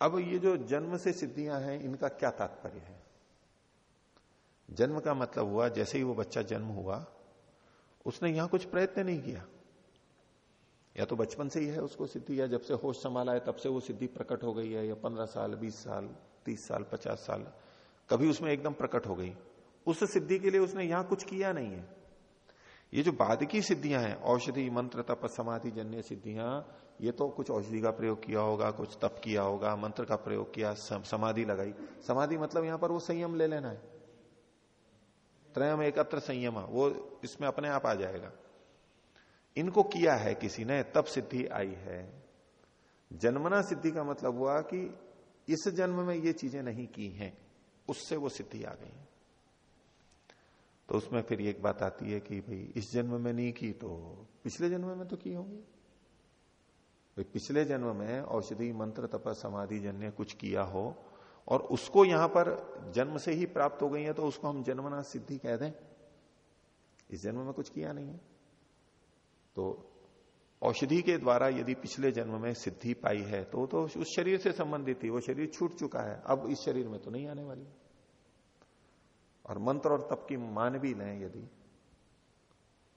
Speaker 1: अब ये जो जन्म से सिद्धियाँ हैं, इनका क्या तात्पर्य है? जन्म का मतलब हुआ, जैसे ही वो बच्चा जन्म हुआ, उसने यहाँ कुछ प्रयत्न नहीं किया। या तो बचपन से ही है उसको सिद्धि, या जब से होश संभाला है, तब से वो सिद्धि प्रकट हो गई है, या पंद्रह साल, बीस साल, तीस साल, पचास साल, कभी उसमें एकदम प्रकट हो गई। उस सिद्धि के लिए उसने यहाँ कुछ किया नहीं है। ये जो बाद की सिद्धियाँ हैं, औषधि, मंत्र, तप, समाधि, जन्य सिद्धियाँ, ये तो कुछ औषधि का प्रयोग किया होगा, कुछ तप किया होगा, मंत्र का प्रयोग किया समाधि लगाई। समाधि मतलब यहाँ पर वो संयम ले लेना है। त्रयम एकत्र संयम, वो इसमें अपने आप आ जाएगा। इनको किया है किसी ने तब सिद्धि आई है। जन्मना सिद्धि का मतलब हुआ कि इस जन्म में ये चीज़ें नहीं की हैं, उससे वो सिद्धि आ गई। तो उसमें फिर एक बात आती है कि भाई, इस जन्म में नहीं की तो पिछले जन्म में तो की होंगी। पिछले जन्म में औषधि, मंत्र तप समाधि, जन्य कुछ किया हो और उसको यहाँ पर जन्म से ही प्राप्त हो गई है तो उसको हम जन्मना सिद्धि कह दें। इस जन्म में कुछ किया नहीं है। तो औषधि के द्वारा यदि पिछले जन्म में सिद्धि पाई है तो तो उस शरीर से संबंधित थी, वो शरीर छूट चुका है, अब इस शरीर में तो नहीं आने वाली। और मंत्र और तप की मान भी लें यदि,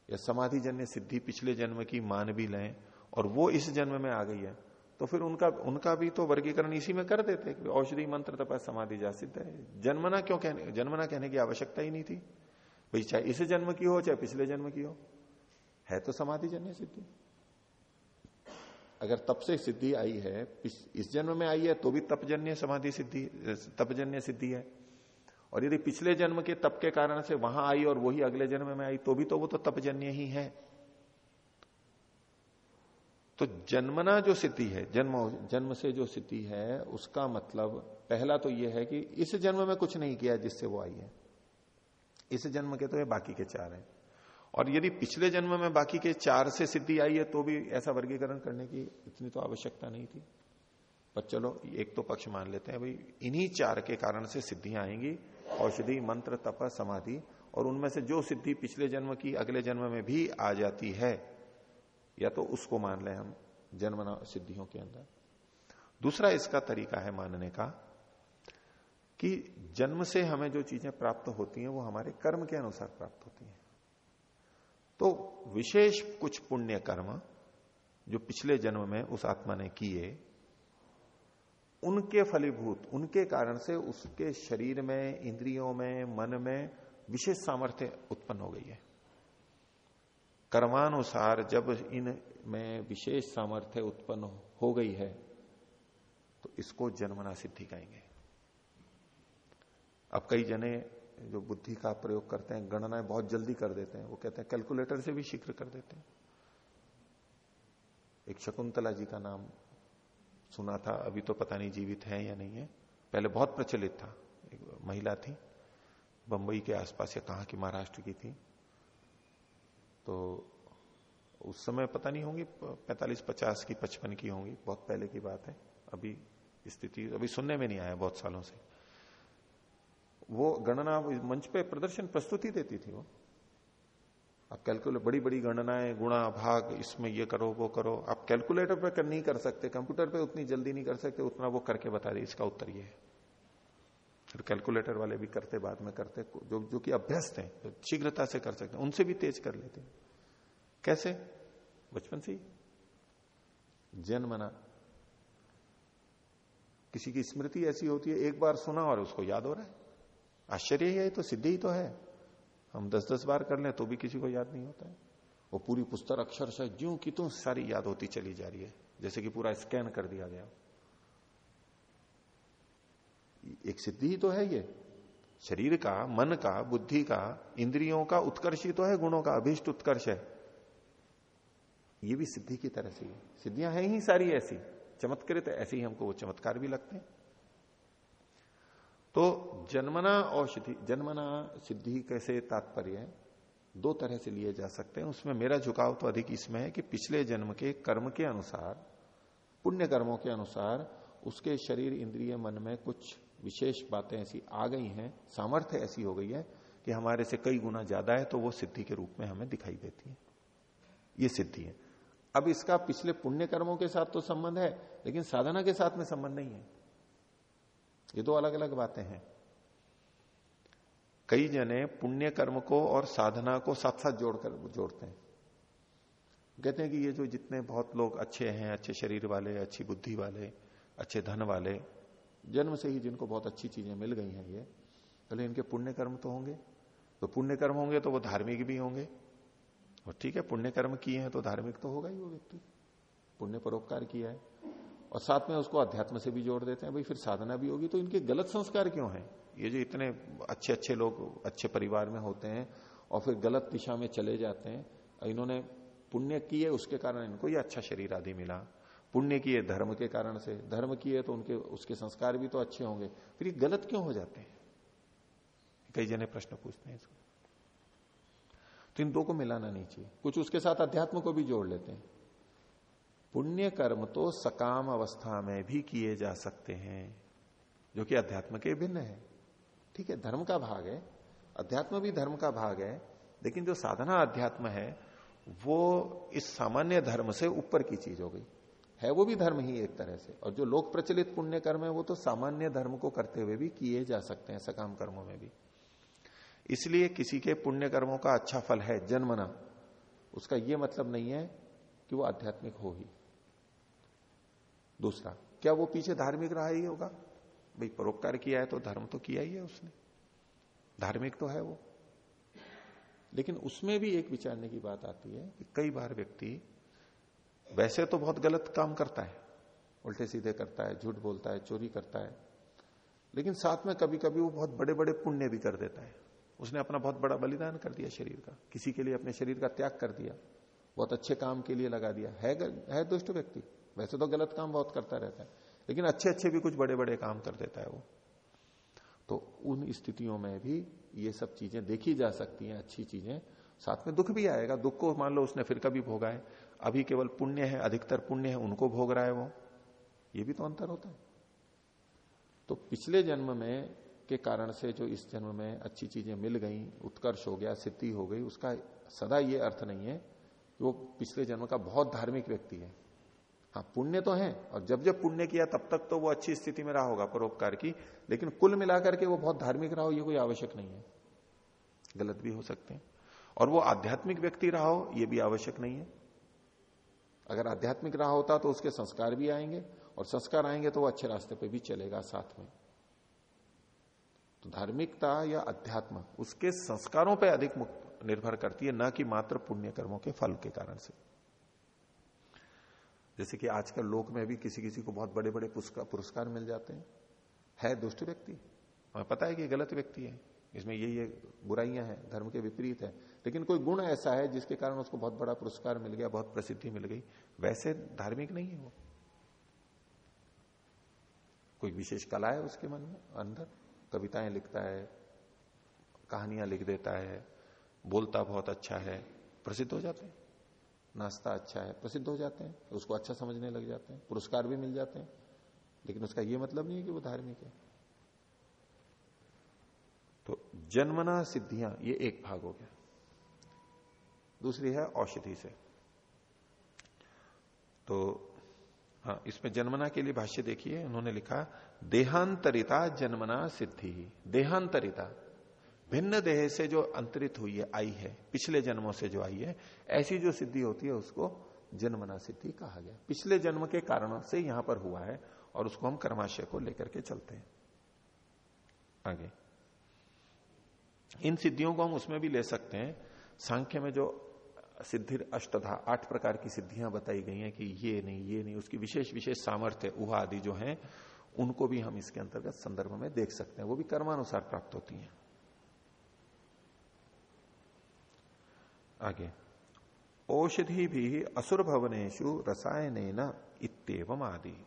Speaker 1: या समाधि जन्य सिद्धि पिछले जन्म की मान भी लें, और वो इस जन्म में आ गई है तो फिर उनका उनका भी तो वर्गीकरण इसी में कर देते औषधि, मंत्र, तप, समाधि जा सिद्ध है। जन्मना क्यों कहने, जन्मना कहने की आवश्यकता ही नहीं थी। भाई, चाहे इस जन्म की हो, चाहे पिछले जन्म की हो, है तो समाधि जन्य सिद्धि। अगर तप से सिद्धि आई है इस जन्म में आई है तो भी तपजन्य समाधि सिद्धि, तपजन्य सिद्धि है। और यदि पिछले जन्म के तप के कारण से वहाँ आई और वही अगले जन्म में आई तो भी तो वो तो तपजन्य ही है। तो जन्मना जो सिद्धि है, जन्म जन्म से जो सिद्धि है, उसका मतलब पहला तो यह है कि इस जन्म में कुछ नहीं किया जिससे वो आई है। इस जन्म के तो ये बाकी के चार हैं। और यदि पिछले जन्म में बाकी के चार से सिद्धि आई है तो भी ऐसा वर्गीकरण करने की इतनी तो आवश्यकता नहीं थी। पर चलो, एक तो पक्ष मान लेते हैं, भाई, इन्हीं चार के कारण से सिद्धियाँ आएँगी औषधि, मंत्र, तप, समाधि, और उनमें से जो सिद्धि पिछले जन्म की अगले जन्म में भी आ जाती है, या तो उसको मान लें हम जन्म सिद्धियों के अंदर। दूसरा इसका तरीका है मानने का कि जन्म से हमें जो चीज़ें प्राप्त होती हैं, वो हमारे कर्म के अनुसार प्राप्त होती हैं। तो विशेष कुछ पुण्य कर्म जो पिछले जन्म में उस आत्मा ने किए उनके फलीभूत, उनके कारण से उसके शरीर में, इंद्रियों में, मन में विशेष सामर्थ्य उत्पन्न हो गई है। कर्मानुसार जब इन में विशेष सामर्थ्य उत्पन्न हो गई है तो इसको जन्मना सिद्धि कहेंगे। अब कई जने जो बुद्धि का प्रयोग करते हैं, गणनाएँ बहुत जल्दी कर देते हैं, वो कहते हैं, कैलकुलेटर से भी शीघ्र कर देते हैं। एक शकुंतला जी का नाम सुना था, अभी तो पता नहीं जीवित है या नहीं है। पहले बहुत प्रचलित था, एक महिला थी, बंबई के आसपास या कहा की महाराष्ट्र की थी। तो उस समय पता नहीं होंगी, पैंतालीस पचास की, पचपन की होंगी, बहुत पहले की बात है। अभी स्थिति, अभी सुनने में नहीं आया बहुत सालों से। वो गणना मंच पे प्रदर्शन प्रस्तुति देती थी वो। आप कैलकुलेट बड़ी बड़ी गणनाएँ, गुणा, भाग, इसमें ये करो, वो करो, आप कैलकुलेटर पर कर नहीं कर सकते कंप्यूटर पे उतनी जल्दी नहीं कर सकते, उतना वो करके बता रही इसका उत्तर ये है। फिर कैलकुलेटर वाले भी करते, बाद में करते, जो जो कि अभ्यस्त हैं शीघ्रता से कर सकते हैं, उनसे भी तेज कर लेते कैसे? बचपन से जन्मना किसी की स्मृति ऐसी होती है, एक बार सुना और उसको याद हो रहा है। आश्चर्य ही है तो सिद्धि ही तो है। हम दस दस बार कर लें तो भी किसी को याद नहीं होता है। वो पूरी पुस्तक अक्षर से ज्यो की तो सारी याद होती चली जा रही है। जैसे कि पूरा स्कैन कर दिया गया। एक सिद्धि ही तो है ये। शरीर का, मन का, बुद्धि का, इंद्रियों का उत्कर्ष ही तो है, गुणों का अभिष्ट उत्कर्ष है। ये भी सिद्धि की तरह से सिद्धियाँ हैं ही सारी ऐसी। चमत्कृत ऐसे ही हमको वो चमत्कार भी लगते हैं। तो जन्मना सिद्धि जन्मना सिद्धि कैसे तात्पर्य है? दो तरह से लिए जा सकते हैं। उसमें मेरा झुकाव तो अधिक इसमें है कि पिछले जन्म के कर्म के अनुसार, पुण्य कर्मों के अनुसार, उसके शरीर, इंद्रिय, मन में कुछ विशेष बातें ऐसी आ गई हैं, सामर्थ्य ऐसी हो गई है कि हमारे से कई गुना ज़्यादा है तो वो सिद्धि के रूप में हमें दिखाई देती है। ये सिद्धि है। अब इसका पिछले पुण्य कर्मों के साथ तो संबंध है, लेकिन साधना के साथ में संबंध नहीं है। ये दो अलग अलग बातें हैं। कई जने पुण्य कर्म को और साधना को साथ साथ जोड़कर जोड़ते हैं। कहते हैं कि ये जो जितने बहुत लोग अच्छे हैं, अच्छे शरीर वाले, अच्छी बुद्धि वाले, अच्छे धन वाले, जन्म से ही जिनको बहुत अच्छी चीज़ें मिल गई हैं ये पहले इनके पुण्य कर्म तो होंगे तो पुण्य कर्म होंगे तो वो धार्मिक भी होंगे। और ठीक है, पुण्य कर्म किए हैं तो धार्मिक तो होगा ही वो व्यक्ति। पुण्य परोपकार किया है। और साथ में उसको अध्यात्म से भी जोड़ देते हैं, भाई फिर साधना भी होगी तो इनके गलत संस्कार क्यों है? ये जो इतने अच्छे अच्छे लोग, अच्छे परिवार में होते हैं और फिर गलत दिशा में चले जाते हैं, इन्होंने पुण्य किए उसके कारण इनको ये अच्छा शरीर आदि मिला। पुण्य किए धर्म के कारण से। धर्म किए तो उनके, उसके संस्कार भी तो अच्छे होंगे। फिर ये गलत क्यों हो जाते हैं? कई जने प्रश्न पूछते हैं इसको। तो इन दो को मिलाना नहीं चाहिए। कुछ उसके साथ अध्यात्म को भी जोड़ लेते हैं। पुण्य कर्म तो सकाम अवस्था में भी किए जा सकते हैं, जो कि अध्यात्म के भिन्न है। ठीक है, धर्म का भाग है, अध्यात्म भी धर्म का भाग है, लेकिन जो साधना अध्यात्म है, वो इस सामान्य धर्म से ऊपर की चीज़ हो गई। है वो भी धर्म ही एक तरह से, और जो लोक प्रचलित पुण्य कर्म है, वो तो सामान्य धर्म को करते हुए भी किए जा सकते हैं, सकाम कर्मों में भी। इसलिए किसी के पुण्य कर्मों का अच्छा फल है जन्मना, उसका यह मतलब नहीं है कि वो आध्यात्मिक हो ही। दूसरा, क्या वो पीछे धार्मिक रहा ही होगा? भाई, परोपकार किया है तो धर्म तो किया ही है उसने। धार्मिक तो है वो। लेकिन उसमें भी एक विचारने की बात आती है कि कई बार व्यक्ति, वैसे तो बहुत गलत काम करता है। उल्टे सीधे करता है, झूठ बोलता है, चोरी करता है। लेकिन साथ में कभी कभी वो बहुत बड़े बड़े पुण्य भी कर देता है। उसने अपना बहुत बड़ा बलिदान कर दिया शरीर का। किसी के लिए अपने शरीर का त्याग कर दिया। बहुत अच्छे काम के लिए लगा दिया। है है दुष्ट व्यक्ति? वैसे तो गलत काम बहुत करता रहता है, लेकिन अच्छे अच्छे भी कुछ बड़े बड़े काम कर देता है वो। तो उन स्थितियों में भी ये सब चीज़ें देखी जा सकती हैं, अच्छी चीज़ें। साथ में दुख भी आएगा, दुख को मान लो उसने फिर कभी भोगा है। अभी केवल पुण्य है, अधिकतर पुण्य है, उनको भोग रहा है वो। ये भी तो अंतर होता है। तो पिछले जन्म में के कारण से जो इस जन्म में अच्छी चीज़ें मिल गई, उत्कर्ष हो गया, सिद्धि हो गई, उसका सदा ये अर्थ नहीं है कि वो पिछले जन्म का बहुत धार्मिक व्यक्ति है। हाँ पुण्य तो है, और जब जब पुण्य किया, तब तक तो वो अच्छी स्थिति में रहा होगा परोपकार की, लेकिन कुल मिलाकर के वो बहुत धार्मिक रहा हो, ये कोई आवश्यक नहीं है। गलत भी हो सकते हैं। और वो आध्यात्मिक व्यक्ति रहा हो, ये भी आवश्यक नहीं है। अगर आध्यात्मिक रहा होता तो उसके संस्कार भी आएँगे, और संस्कार आएँगे तो वो अच्छे रास्ते पर भी चलेगा साथ में। तो धार्मिकता या अध्यात्म, उसके संस्कारों पर अधिक निर्भर करती है, न कि मात्र पुण्य कर्मों के फल के कारण से। जैसे कि आजकल लोक में भी किसी किसी को बहुत बड़े बड़े पुरस्कार मिल जाते हैं। है दुष्ट व्यक्ति। हमें पता है कि गलत व्यक्ति है। इसमें ये ये बुराइयाँ हैं, धर्म के विपरीत है। लेकिन कोई गुण ऐसा है जिसके कारण उसको बहुत बड़ा पुरस्कार मिल गया, बहुत प्रसिद्धि मिल गई। वैसे धार्मिक नहीं है वो। कोई विशेष कला है उसके मन में? अंदर कविताएँ लिखता है, कहानियाँ लिख देता है, बोलता बहुत अच्छा है, प्रसिद्ध हो जाते हैं। नाश्ता अच्छा है, प्रसिद्ध हो जाते हैं, उसको अच्छा समझने लग जाते हैं, पुरस्कार भी मिल जाते हैं। लेकिन उसका यह मतलब नहीं है कि वो धार्मिक है। तो जन्मना सिद्धियाँ, ये एक भाग हो गया। दूसरी है औषधि से। तो हाँ इसमें जन्मना के लिए भाष्य देखिए, उन्होंने लिखा, देहांतरिता जन्मना सिद्धि। देहांतरिता भिन्न देह से जो अंतरित हुई है, आई है, पिछले जन्मों से जो आई है, ऐसी जो सिद्धि होती है, उसको जन्मना सिद्धि कहा गया। पिछले जन्म के कारणों से यहाँ पर हुआ है और उसको हम कर्माशय को लेकर के चलते हैं। आगे। इन सिद्धियों को हम उसमें भी ले सकते हैं। सांख्य में जो सिद्धि अष्टधा, आठ प्रकार की सिद्धियाँ बताई गई हैं कि ये नहीं ये नहीं, उसकी विशेष विशेष सामर्थ्य, उहा आदि जो हैं, उनको भी हम इसके अंतर्गत संदर्भ में देख सकते हैं। वो भी कर्मानुसार प्राप्त होती हैं। आगे। औषधि भी असुर भवनेशु रसायन इतम आदि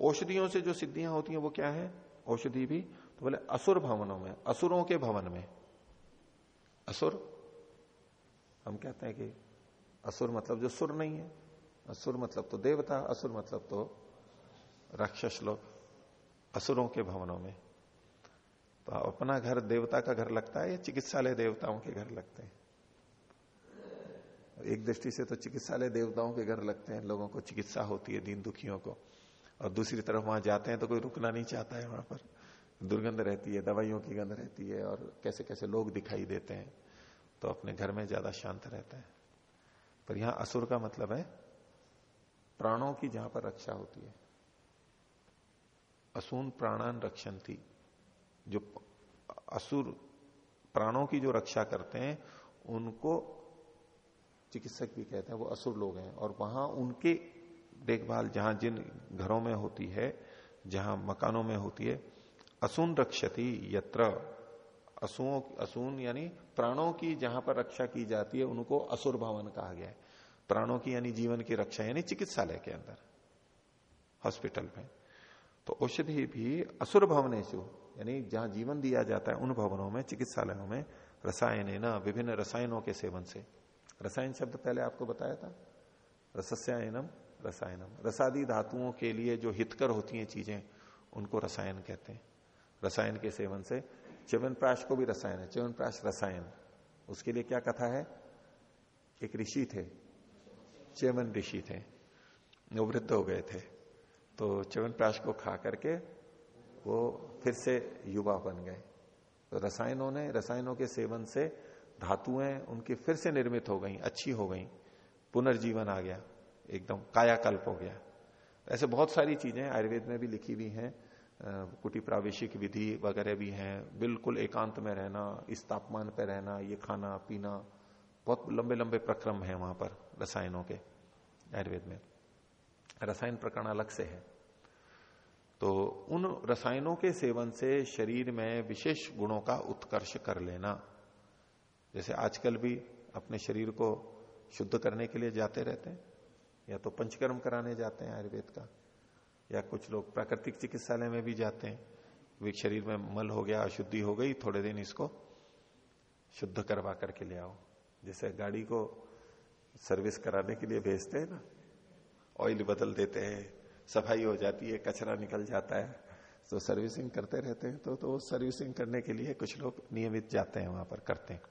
Speaker 1: औषधियों से जो सिद्धियाँ होती हैं, वो क्या है? औषधि भी तो बोले असुर भवनों में, असुरों के भवन में। असुर? हम कहते हैं कि असुर मतलब जो सुर नहीं है। असुर मतलब तो देवता, असुर मतलब तो राक्षस लोग, असुरों के भवनों में। तो अपना घर देवता का घर लगता है या चिकित्सालय देवताओं के घर लगते हैं? एक दृष्टि से तो चिकित्सालय देवताओं के घर लगते हैं, लोगों को चिकित्सा होती है, दीन दुखियों को। और दूसरी तरफ़ वहाँ जाते हैं तो कोई रुकना नहीं चाहता है वहाँ पर। दुर्गंध रहती है, दवाइयों की गंध रहती है और कैसे कैसे लोग दिखाई देते हैं तो अपने घर में ज़्यादा शांत रहता है। पर यहाँ असुर का मतलब है, प्राणों की जहाँ पर रक्षा होती है। असून प्राणान रक्षण थी जो असुर प्राणों की जो रक्षा करते हैं, उनको चिकित्सक भी कहते हैं, वो असुर लोग हैं। और वहाँ उनके देखभाल जहाँ जिन घरों में होती है, जहाँ मकानों में होती है, असून रक्षति यत्र। असुओं असून यानी प्राणों की जहाँ पर रक्षा की जाती है, उनको असुर भवन कहा गया है। प्राणों की यानी जीवन की रक्षा, यानी चिकित्सालय के अंदर, हॉस्पिटल में। तो औषधि भी असुर भवनेशु यानी जहाँ जीवन दिया जाता है, उन भवनों में, चिकित्सालयों में रसायन विभिन्न रसायनों के सेवन से। रसायन शब्द पहले आपको बताया था? रसस्यायनम, रसायनम। रसादी धातुओं के लिए जो हितकर होती हैं चीज़ें, उनको रसायन कहते हैं। रसायन के सेवन से च्यवन प्राश को भी रसायन है। च्यवन प्राश रसायन। उसके लिए क्या कथा है? एक ऋषि थे। च्यवन ऋषि थे। वृद्ध हो गए थे। तो च्यवन प्राश को खा करके वो फिर से युवा बन गए। तो रसायनों ने, रसायनों के सेवन से धातुएँ उनकी फिर से निर्मित हो गई, अच्छी हो गई, पुनर्जीवन आ गया, एकदम कायाकल्प हो गया। ऐसे बहुत सारी चीज़ें आयुर्वेद में भी लिखी हुई हैं कुटी प्रावेशिक विधि वगैरह भी हैं, बिल्कुल एकांत में रहना, इस तापमान पर रहना, ये खाना, पीना, बहुत लंबे लंबे प्रक्रम है वहाँ पर रसायनों के, आयुर्वेद में। रसायन प्रकरण अलग से है। तो उन रसायनों के सेवन से शरीर में विशेष गुणों का उत्कर्ष कर लेना। जैसे आजकल भी अपने शरीर को शुद्ध करने के लिए जाते रहते हैं, या तो पंचकर्म कराने जाते हैं आयुर्वेद का, या कुछ लोग प्राकृतिक चिकित्सालय में भी जाते हैं, वे शरीर में मल हो गया, अशुद्धि हो गई, थोड़े दिन इसको शुद्ध करवा करके ले आओ। जैसे गाड़ी को सर्विस कराने के लिए भेजते हैं ना, ऑयल बदल देते हैं, सफ़ाई हो जाती है, कचरा निकल जाता है तो सर्विसिंग करते रहते हैं तो तो सर्विसिंग करने के लिए कुछ लोग नियमित जाते हैं, वहाँ पर करते हैं।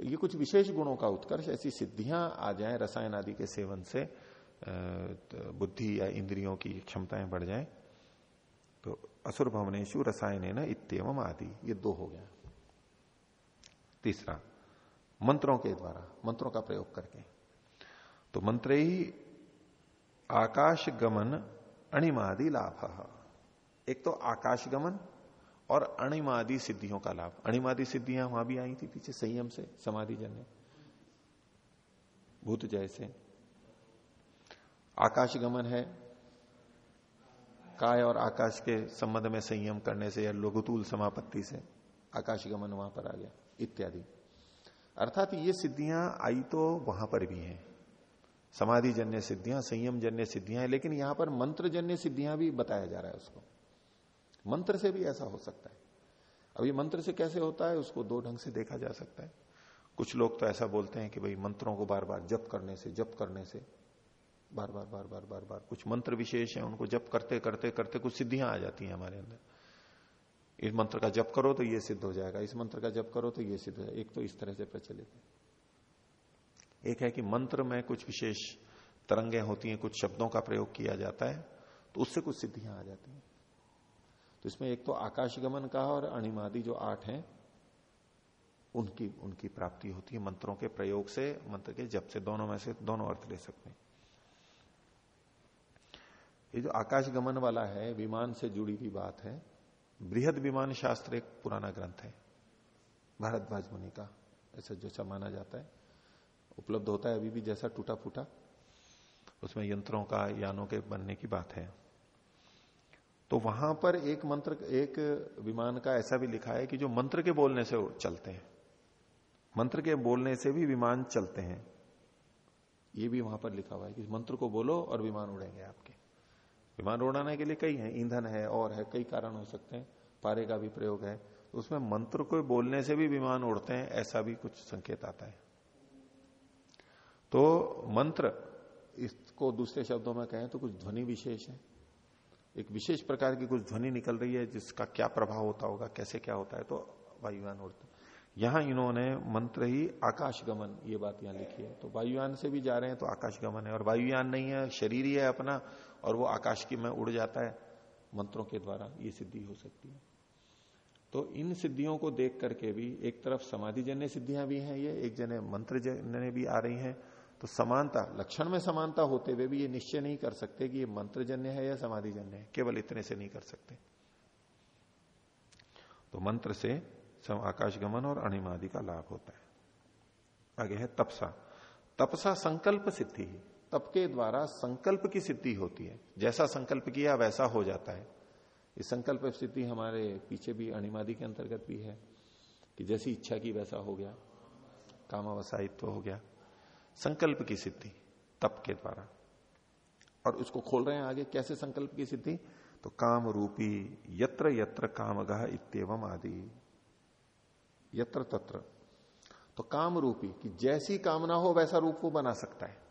Speaker 1: तो ये कुछ विशेष गुणों का उत्कर्ष, ऐसी सिद्धियाँ आ जाए रसायन आदि के सेवन से तो बुद्धि या इंद्रियों की क्षमताएँ बढ़ जाए। तो असुर भवनेशु रसायन इतम आदि, ये दो हो गया। तीसरा, मंत्रों के द्वारा, मंत्रों का प्रयोग करके। तो मंत्र ही आकाश गमन अणिमादि लाभ। एक तो आकाश गमन और अणिमादि सिद्धियों का लाभ। अणिमादि सिद्धियाँ वहाँ भी आई थी पीछे संयम से, समाधि जन्य। भूत जैसे। आकाश गमन है। काय और आकाश के संबंध में संयम करने से या लघुतूल समापत्ति से आकाश गमन वहाँ पर आ गया, इत्यादि। अर्थात ये सिद्धियाँ आई तो वहाँ पर भी हैं। समाधि जन्य सिद्धियाँ, संयम जन्य सिद्धियाँ लेकिन यहाँ पर मंत्र जन्य सिद्धियाँ भी बताया जा रहा है उसको। मंत्र से भी ऐसा हो सकता है। अभी मंत्र से कैसे होता है, उसको दो ढंग से देखा जा सकता है। कुछ लोग तो ऐसा बोलते हैं कि भाई मंत्रों को बार बार जप करने से, जप करने से बार बार बार बार बार बार कुछ मंत्र विशेष है, उनको जप करते करते करते कुछ सिद्धियाँ आ जाती हैं हमारे अंदर। इस मंत्र का जप करो तो ये सिद्ध हो जाएगा, इस मंत्र का जप करो तो ये सिद्ध हो जाएगा। एक तो इस तरह से प्रचलित है। एक है कि मंत्र में कुछ विशेष तरंगे होती हैं, कुछ शब्दों का प्रयोग किया जाता है तो उससे कुछ सिद्धियाँ आ जाती हैं। तो इसमें एक तो आकाशगमन का और अणिमादि जो आठ हैं, उनकी उनकी प्राप्ति होती है मंत्रों के प्रयोग से, मंत्र के जब से, दोनों में से, दोनों अर्थ ले सकते हैं। ये जो आकाश गमन वाला है, विमान से जुड़ी हुई बात है, बृहद विमान शास्त्र एक पुराना ग्रंथ है, भारद्वाज मुनि का, ऐसा जैसा माना जाता है, उपलब्ध होता है अभी भी जैसा टूटा फूटा उसमें यंत्रों का, यानों के बनने की बात है। तो वहाँ पर एक मंत्र, एक विमान का ऐसा भी लिखा है कि जो मंत्र के बोलने से चलते हैं। मंत्र के बोलने से भी विमान चलते हैं। ये भी वहाँ पर लिखा हुआ है कि मंत्र को बोलो और विमान उड़ेंगे आपके। विमान उड़ाने के लिए कई है, ईंधन है, और है, कई कारण हो सकते हैं। पारे का भी प्रयोग है। तो उसमें मंत्र को बोलने से भी विमान उड़ते हैं, ऐसा भी कुछ संकेत आता है। तो मंत्र, इसको दूसरे शब्दों में कहें तो कुछ ध्वनि विशेष है। एक विशेष प्रकार की कुछ ध्वनि निकल रही है, जिसका क्या प्रभाव होता होगा, कैसे क्या होता है तो वायुयान उड़ते यहाँ इन्होंने मंत्र ही आकाश गमन ये बात यहाँ लिखी है। तो वायुयान से भी जा रहे हैं तो आकाश गमन है। और वायुयान नहीं है, शरीर ही है अपना, और वो आकाश की में उड़ जाता है। मंत्रों के द्वारा ये सिद्धि हो सकती है। तो इन सिद्धियों को देख करके भी एक तरफ़ समाधि जन्य सिद्धियाँ भी हैं ये, एक जने मंत्र जन्य भी आ रही हैं तो समानता, लक्षण में समानता होते हुए भी ये निश्चय नहीं कर सकते कि ये मंत्र जन्य है या समाधि जन्य है, केवल इतने से नहीं कर सकते। तो मंत्र से आकाश गमन और अणिमादि का लाभ होता है। आगे है तपसा। तपसा संकल्प सिद्धि। तप के द्वारा संकल्प की सिद्धि होती है। जैसा संकल्प किया, वैसा हो जाता है। ये संकल्प सिद्धि हमारे पीछे भी अणिमादि के अंतर्गत भी है कि जैसी इच्छा की वैसा हो गया। कामावसायित्व हो गया। संकल्प की सिद्धि, तप के द्वारा। और उसको खोल रहे हैं आगे, कैसे संकल्प की सिद्धि? तो काम रूपी, यत्र यत्र कामगह इतम आदि। यत्र तत्र। तो काम रूपी, कि जैसी कामना हो वैसा रूप वो बना सकता है।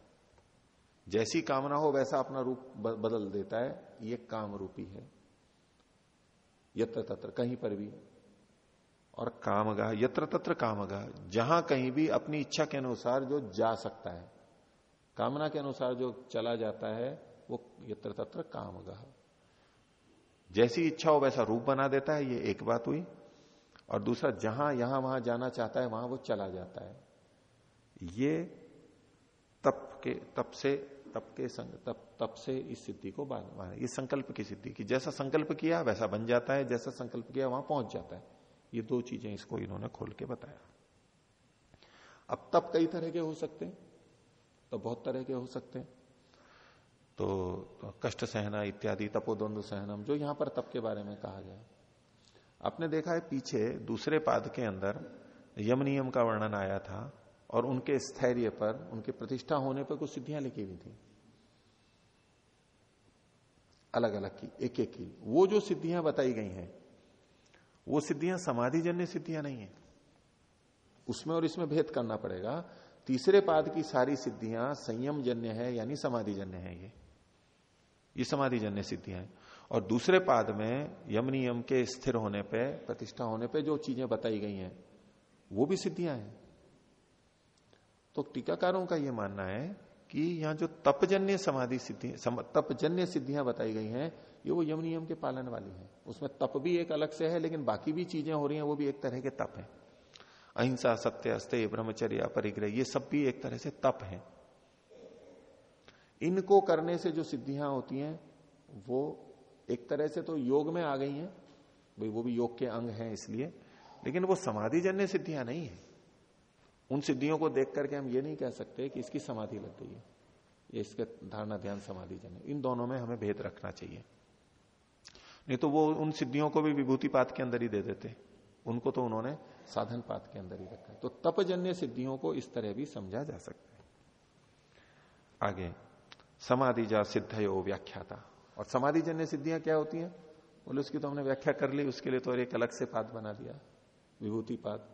Speaker 1: जैसी कामना हो वैसा अपना रूप बदल देता है। ये काम रूपी है। यत्र तत्र, कहीं पर भी। और कामगा, यत्र तत्र कामगा, जहाँ कहीं भी अपनी इच्छा के अनुसार जो जा सकता है, कामना के अनुसार जो चला जाता है, वो यत्र तत्र कामगा। जैसी इच्छा हो वैसा रूप बना देता है, ये एक बात हुई। और दूसरा, जहाँ, यहाँ वहाँ जाना चाहता है, वहाँ वो चला जाता है। ये तप के, तप से, तप के संग, तप तप से इस सिद्धि को ये संकल्प की सिद्धि की। जैसा संकल्प किया, वैसा बन जाता है, जैसा संकल्प किया, वहाँ पहुँच जाता है। ये दो चीज़ें इसको इन्होंने खोल के बताया। अब तप कई तरह के हो सकते हैं तो बहुत तरह के हो सकते हैं। तो, तो कष्ट सहना इत्यादि तपोद्वंद सहनम जो यहाँ पर तप के बारे में कहा गया। आपने देखा है पीछे दूसरे पाद के अंदर यम नियम का वर्णन आया था और उनके स्थैर्य पर उनके प्रतिष्ठा होने पर कुछ सिद्धियाँ लिखी हुई थी। अलग अलग की एक एक की। वो जो सिद्धियाँ बताई गई हैं वो सिद्धियाँ समाधि जन्य सिद्धियाँ नहीं है। उसमें और इसमें भेद करना पड़ेगा। तीसरे पाद की सारी सिद्धियाँ संयम जन्य है, यानी समाधि जन्य है ये। ये समाधि जन्य सिद्धियाँ हैं। और दूसरे पाद में यम नियम के स्थिर होने पे, प्रतिष्ठा होने पे जो चीज़ें बताई गई हैं, वो भी सिद्धियाँ हैं। तो टीकाकारों का यह मानना है कि यहाँ जो तपजन्य समाधि सिद्धि तपजन्य सिद्धियाँ बताई गई हैं ये वो यम नियम के पालन वाली है। उसमें तप भी एक अलग से है, लेकिन बाकी भी चीज़ें हो रही हैं, वो भी एक तरह के तप है। अहिंसा, सत्य, अस्त्य, ब्रह्मचर्य परिग्रह ये सब भी एक तरह से तप है। इनको करने से जो सिद्धियाँ होती हैं, वो एक तरह से तो योग में आ गई हैं। भाई, वो भी योग के अंग हैं इसलिए, लेकिन वो समाधि जन्य सिद्धियाँ नहीं है। उन सिद्धियों को देख करके हम ये नहीं कह सकते कि इसकी समाधि लग गई है। ये इसके धारणा ध्यान समाधि जन्य इन दोनों में हमें भेद रखना चाहिए। नहीं तो वो उन सिद्धियों को भी विभूति पात के अंदर ही दे देते। उनको तो उन्होंने साधन पात के अंदर ही रखा। है तो तपजन्य सिद्धियों को इस तरह भी समझा जा सकता है। आगे, समाधि जा सिद्ध यो व्याख्याता। और समाधि जन्य सिद्धियाँ क्या होती हैं? बोले, उसकी तो हमने व्याख्या कर ली, उसके लिए तो एक अलग से पाद बना दिया। विभूति पाद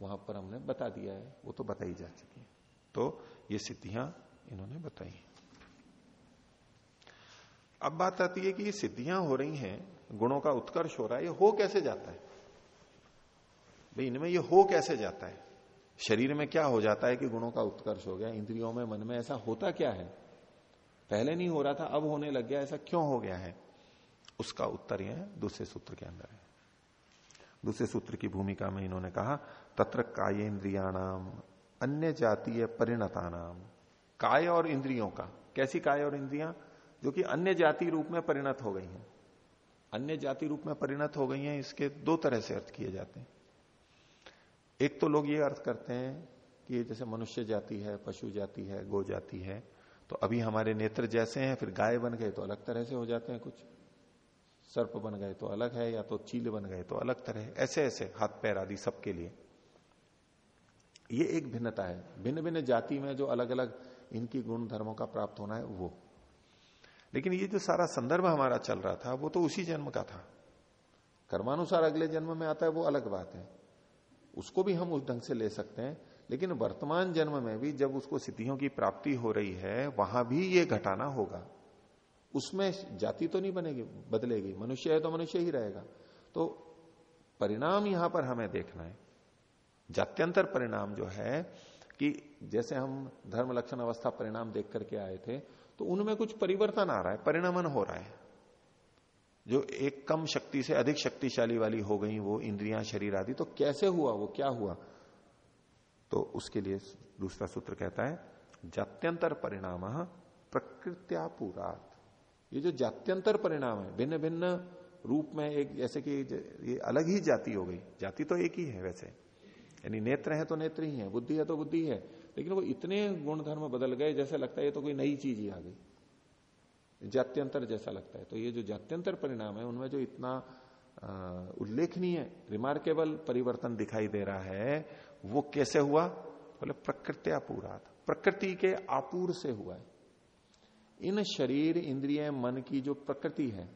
Speaker 1: वहाँ पर हमने बता दिया है, वो तो बताई जा चुकी है। तो ये सिद्धियाँ इन्होंने बताई अब बात आती है कि ये सिद्धियाँ हो रही हैं, गुणों का उत्कर्ष हो रहा है, ये हो कैसे जाता है? भाई, इनमें ये हो कैसे जाता है? शरीर में क्या हो जाता है कि गुणों का उत्कर्ष हो गया, इंद्रियों में, मन में, ऐसा होता क्या है? पहले नहीं हो रहा था, अब होने लग गया, ऐसा क्यों हो गया है? उसका उत्तर यह दूसरे सूत्र के अंदर है। दूसरे सूत्र की भूमिका में इन्होंने कहा, तत्र काय कायेन्द्रियाणाम अन्य जातीय परिणता नाम काय और इंद्रियों का, कैसी काय और इंद्रियाँ? जो कि अन्य जाति रूप में परिणत हो गई हैं। अन्य जाति रूप में परिणत हो गई हैं, इसके दो तरह से अर्थ किए जाते हैं। एक तो लोग ये अर्थ करते हैं कि जैसे मनुष्य जाति है, पशु जाति है, गो जाति है तो अभी हमारे नेत्र जैसे हैं, फिर गाय बन गए तो अलग तरह से हो जाते हैं कुछ। सर्प बन गए तो अलग है, या तो चील बन गए तो अलग तरह ऐसे ऐसे, हाथ, पैर आदि सबके लिए। ये एक भिन्नता है। भिन्न भिन्न जाति में जो अलग अलग इनकी गुण धर्मों का प्राप्त होना है, वो। लेकिन ये जो सारा संदर्भ हमारा चल रहा था, वो तो उसी जन्म का था। कर्मानुसार अगले जन्म में आता है, वो अलग बात है। उसको भी हम उस ढंग से ले सकते हैं, लेकिन वर्तमान जन्म में भी जब उसको सिद्धियों की प्राप्ति हो रही है, वहाँ भी ये घटाना होगा। उसमें जाति तो नहीं बनेगी, बदलेगी, मनुष्य है तो मनुष्य ही रहेगा। तो परिणाम यहाँ पर हमें देखना है। जात्यंतर परिणाम जो है कि जैसे हम धर्म लक्षण अवस्था परिणाम देख करके आए थे तो उनमें कुछ परिवर्तन आ रहा है, परिणामन हो रहा है। जो एक कम शक्ति से अधिक शक्तिशाली वाली हो गई वो इंद्रियाँ, शरीर आदि तो कैसे हुआ, वो क्या हुआ? तो उसके लिए दूसरा सूत्र कहता है, जात्यंतर परिणाम प्रकृत्यापुरात। ये जो जात्यंतर परिणाम है भिन्न भिन्न रूप में एक, जैसे कि ये अलग ही जाति हो गई। जाति तो एक ही है वैसे। यानी नेत्र है तो नेत्र ही है, बुद्धि है तो बुद्धि है। लेकिन वो इतने गुण धर्म बदल गए, जैसे लगता है ये तो कोई नई चीज़ ही आ गई। जात्यंतर जैसा लगता है। तो ये जो जात्यंतर परिणाम है, उनमें जो इतना उल्लेखनीय, रिमार्केबल परिवर्तन दिखाई दे रहा है, वो कैसे हुआ? बोले प्रकृत्या पूरा प्रकृति के आपूर से हुआ है। इन शरीर, इंद्रिय, मन की जो प्रकृति है,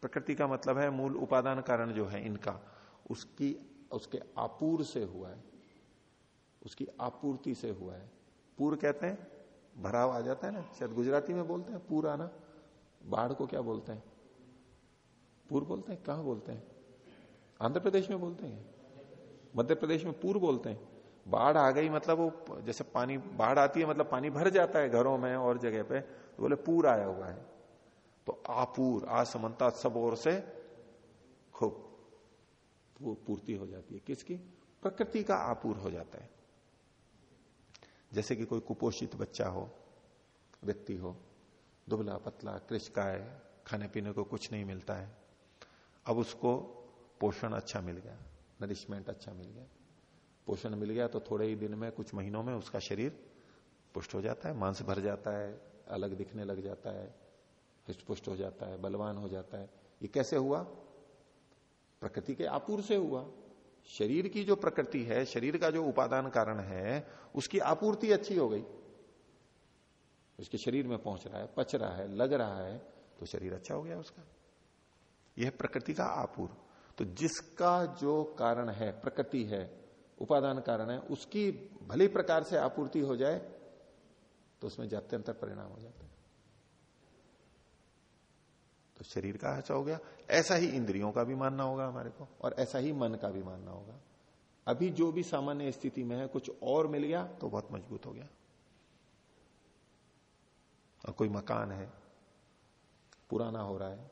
Speaker 1: प्रकृति का मतलब है मूल उपादान कारण जो है इनका, उसकी, उसके आपूर से हुआ है। उसकी आपूर्ति से हुआ है। पूर कहते हैं, भराव आ जाता है ना, शायद गुजराती में बोलते हैं, पूर आना। बाढ़ को क्या बोलते हैं? पूर बोलते हैं? कहा बोलते हैं? आंध्र प्रदेश में बोलते हैं? मध्य प्रदेश में पूर बोलते हैं। बाढ़ आ गई मतलब वो जैसे पानी, बाढ़ आती है मतलब पानी भर जाता है घरों में और जगह पे तो बोले पूर आया हुआ है। तो आपूर असमनता सब ओर से खूब पूर्ति हो जाती है। किसकी? प्रकृति का आपूर हो जाता है। जैसे कि कोई कुपोषित बच्चा हो, व्यक्ति हो, दुबला पतला कृषकाय, खाने पीने को कुछ नहीं मिलता है, अब उसको पोषण अच्छा मिल गया नरिशमेंट अच्छा मिल गया। पोषण मिल गया तो थोड़े ही दिन में, कुछ महीनों में उसका शरीर पुष्ट हो जाता है, मांस भर जाता है, अलग दिखने लग जाता है हृष्ट पुष्ट हो जाता है, बलवान हो जाता है। ये कैसे हुआ? प्रकृति के आपूर से हुआ। शरीर की जो प्रकृति है, शरीर का जो उपादान कारण है, उसकी आपूर्ति अच्छी हो गई। उसके शरीर में पहुँच रहा है, पच रहा है, लग रहा है तो शरीर अच्छा हो गया उसका। यह प्रकृति का आपूर। तो जिसका जो कारण है, प्रकृति है, उपादान कारण है, उसकी भली प्रकार से आपूर्ति हो जाए तो उसमें जात्यंतर परिणाम हो जाता है। तो शरीर का अच्छा हो गया। ऐसा ही इंद्रियों का भी मानना होगा हमारे को, और ऐसा ही मन का भी मानना होगा। अभी जो भी सामान्य स्थिति में है, कुछ और मिल गया तो बहुत मज़बूत हो गया। और कोई मकान है, पुराना हो रहा है,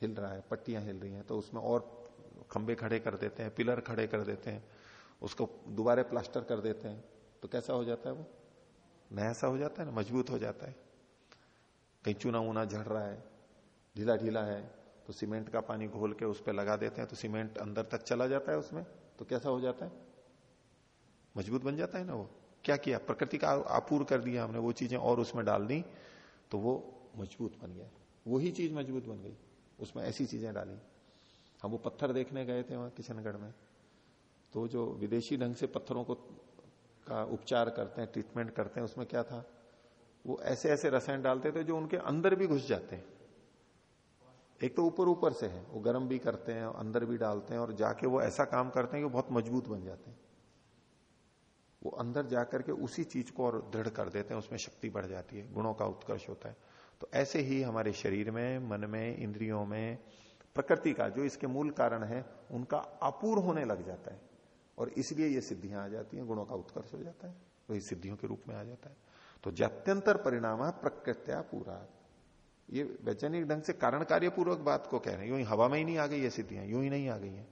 Speaker 1: हिल रहा है, पट्टियाँ हिल रही हैं तो उसमें और खंबे खड़े कर देते हैं, पिलर खड़े कर देते हैं, उसको दोबारा प्लास्टर कर देते हैं तो कैसा हो जाता है वो? नया सा हो जाता है ना? मज़बूत हो जाता है। कहीं चूना वूना झड़ रहा है ढीला ढीला है तो सीमेंट का पानी घोल के उस पर लगा देते हैं तो सीमेंट अंदर तक चला जाता है उसमें तो कैसा हो जाता है? मज़बूत बन जाता है ना वो? क्या किया? प्रकृति का आपूर कर दिया हमने, वो चीज़ें और उसमें डाल दी तो वो मज़बूत बन गया। वही चीज़ मज़बूत बन गई, उसमें ऐसी चीज़ें डाली। हम वो पत्थर देखने गए थे वहाँ किशनगढ़ में तो जो विदेशी ढंग से पत्थरों को का उपचार करते हैं, ट्रीटमेंट करते हैं, उसमें क्या था? वो ऐसे ऐसे रसायन डालते थे जो उनके अंदर भी घुस जाते हैं। एक तो ऊपर ऊपर से है, वो गर्म भी करते हैं, अंदर भी डालते हैं और जाके वो ऐसा काम करते हैं कि बहुत मज़बूत बन जाते हैं। वो अंदर जाकर के उसी चीज़ को और दृढ़ कर देते हैं, उसमें शक्ति बढ़ जाती है, गुणों का उत्कर्ष होता है। तो ऐसे ही हमारे शरीर में, मन में, इंद्रियों में, प्रकृति का जो इसके मूल कारण है, उनका अपूर होने लग जाता है। और इसलिए ये सिद्धियाँ आ जाती हैं, गुणों का उत्कर्ष हो जाता है, वही सिद्धियों के रूप में आ जाता है। तो जात्यंतर परिणाम प्रकृत्या पूरा। ये वैज्ञानिक ढंग से कारण कार्य पूर्वक बात को कह रहे हैं। यूँ ही हवा में ही नहीं आ गई ये सिद्धियाँ यूँ ही नहीं आ गई है।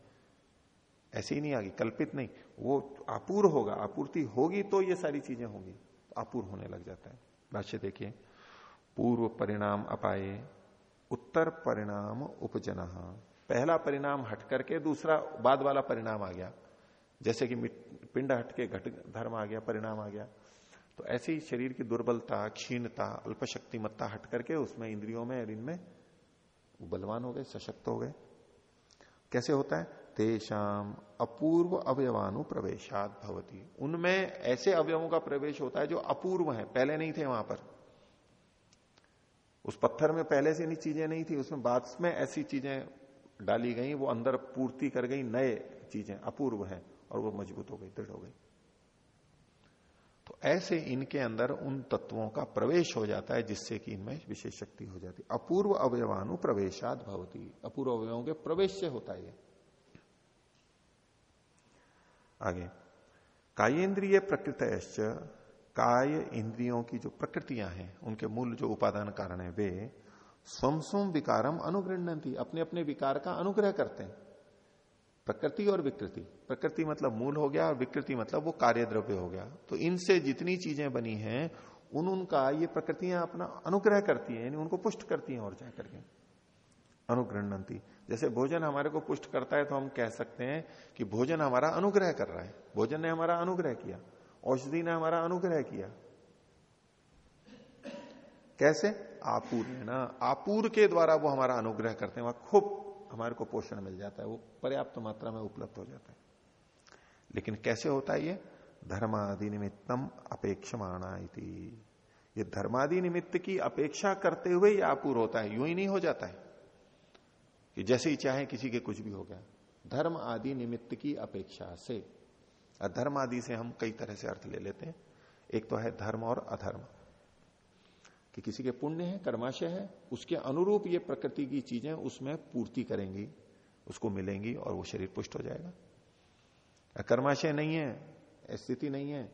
Speaker 1: ऐसे ही नहीं आ गई, कल्पित नहीं। वो अपूर्व होगा, आपूर्ति होगी तो ये सारी चीज़ें होंगी अपूर्व होने लग जाता है। भाष्य देखिए, पूर्व परिणाम अपाए उत्तर परिणाम उपजना। पहला परिणाम हट करके दूसरा, बाद वाला परिणाम आ गया। जैसे कि पिंड हट के घट, धर्म आ गया, परिणाम आ गया। तो ऐसी शरीर की दुर्बलता, क्षीणता, अल्पशक्तिमत्ता हट करके उसमें, इंद्रियों में इनमें बलवान हो गए, सशक्त हो गए। कैसे होता है? तेषाम अपूर्व अवयवानु प्रवेशात भवती। उनमें ऐसे अवयवों का प्रवेश होता है जो अपूर्व है, पहले नहीं थे वहाँ पर। उस पत्थर में पहले से नहीं चीज़ें नहीं थी, उसमें बाद में ऐसी चीज़ें डाली गई, वो अंदर पूर्ति कर गई, नए चीज़ें, अपूर्व है, और वो मज़बूत हो गई, दृढ़ हो गई। तो ऐसे इनके अंदर उन तत्वों का प्रवेश हो जाता है जिससे कि इनमें विशेष शक्ति हो जाती है। अपूर्व अवयवानु प्रवेशाद भवती। अपूर्व अवयवों के प्रवेश से होता है आगे। कायेन्द्रिय प्रकृत काय इंद्रियों की जो प्रकृतियाँ हैं, उनके मूल जो उपादान कारण है, वे स्वम विकारम अनुगृहती अपने अपने विकार का अनुग्रह करते हैं। प्रकृति और विकृति। प्रकृति मतलब मूल हो गया और विकृति मतलब वो कार्य द्रव्य हो गया। तो इनसे जितनी चीज़ें बनी हैं, उन उनका ये प्रकृतियाँ अपना अनुग्रह करती है, यानी उनको पुष्ट करती हैं और जाकर के अनुग्रहणती। जैसे भोजन हमारे को पुष्ट करता है तो हम कह सकते हैं कि भोजन हमारा अनुग्रह कर रहा है। भोजन ने हमारा अनुग्रह किया। औषधि ने हमारा अनुग्रह किया। कैसे? आपूर है ना। आपूर के द्वारा वो हमारा अनुग्रह करते हैं। वहाँ खूब हमारे को पोषण मिल जाता है, वो पर्याप्त मात्रा में उपलब्ध हो जाता है। लेकिन कैसे होता है ये? धर्मादि निमित्तम अपेक्षमाणा ये धर्मादि निमित्त की अपेक्षा करते हुए ये आपूर होता है, यूँ ही नहीं हो जाता है। कि जैसे ही चाहे किसी के कुछ भी हो गया धर्म आदि निमित्त की अपेक्षा से। अधर्म आदि से हम कई तरह से अर्थ ले लेते हैं। एक तो है धर्म और अधर्म। कि किसी के पुण्य है, कर्माशय है, उसके अनुरूप ये प्रकृति की चीज़ें उसमें पूर्ति करेंगी, उसको मिलेंगी और वो शरीर पुष्ट हो जाएगा। कर्माशय नहीं है, स्थिति नहीं है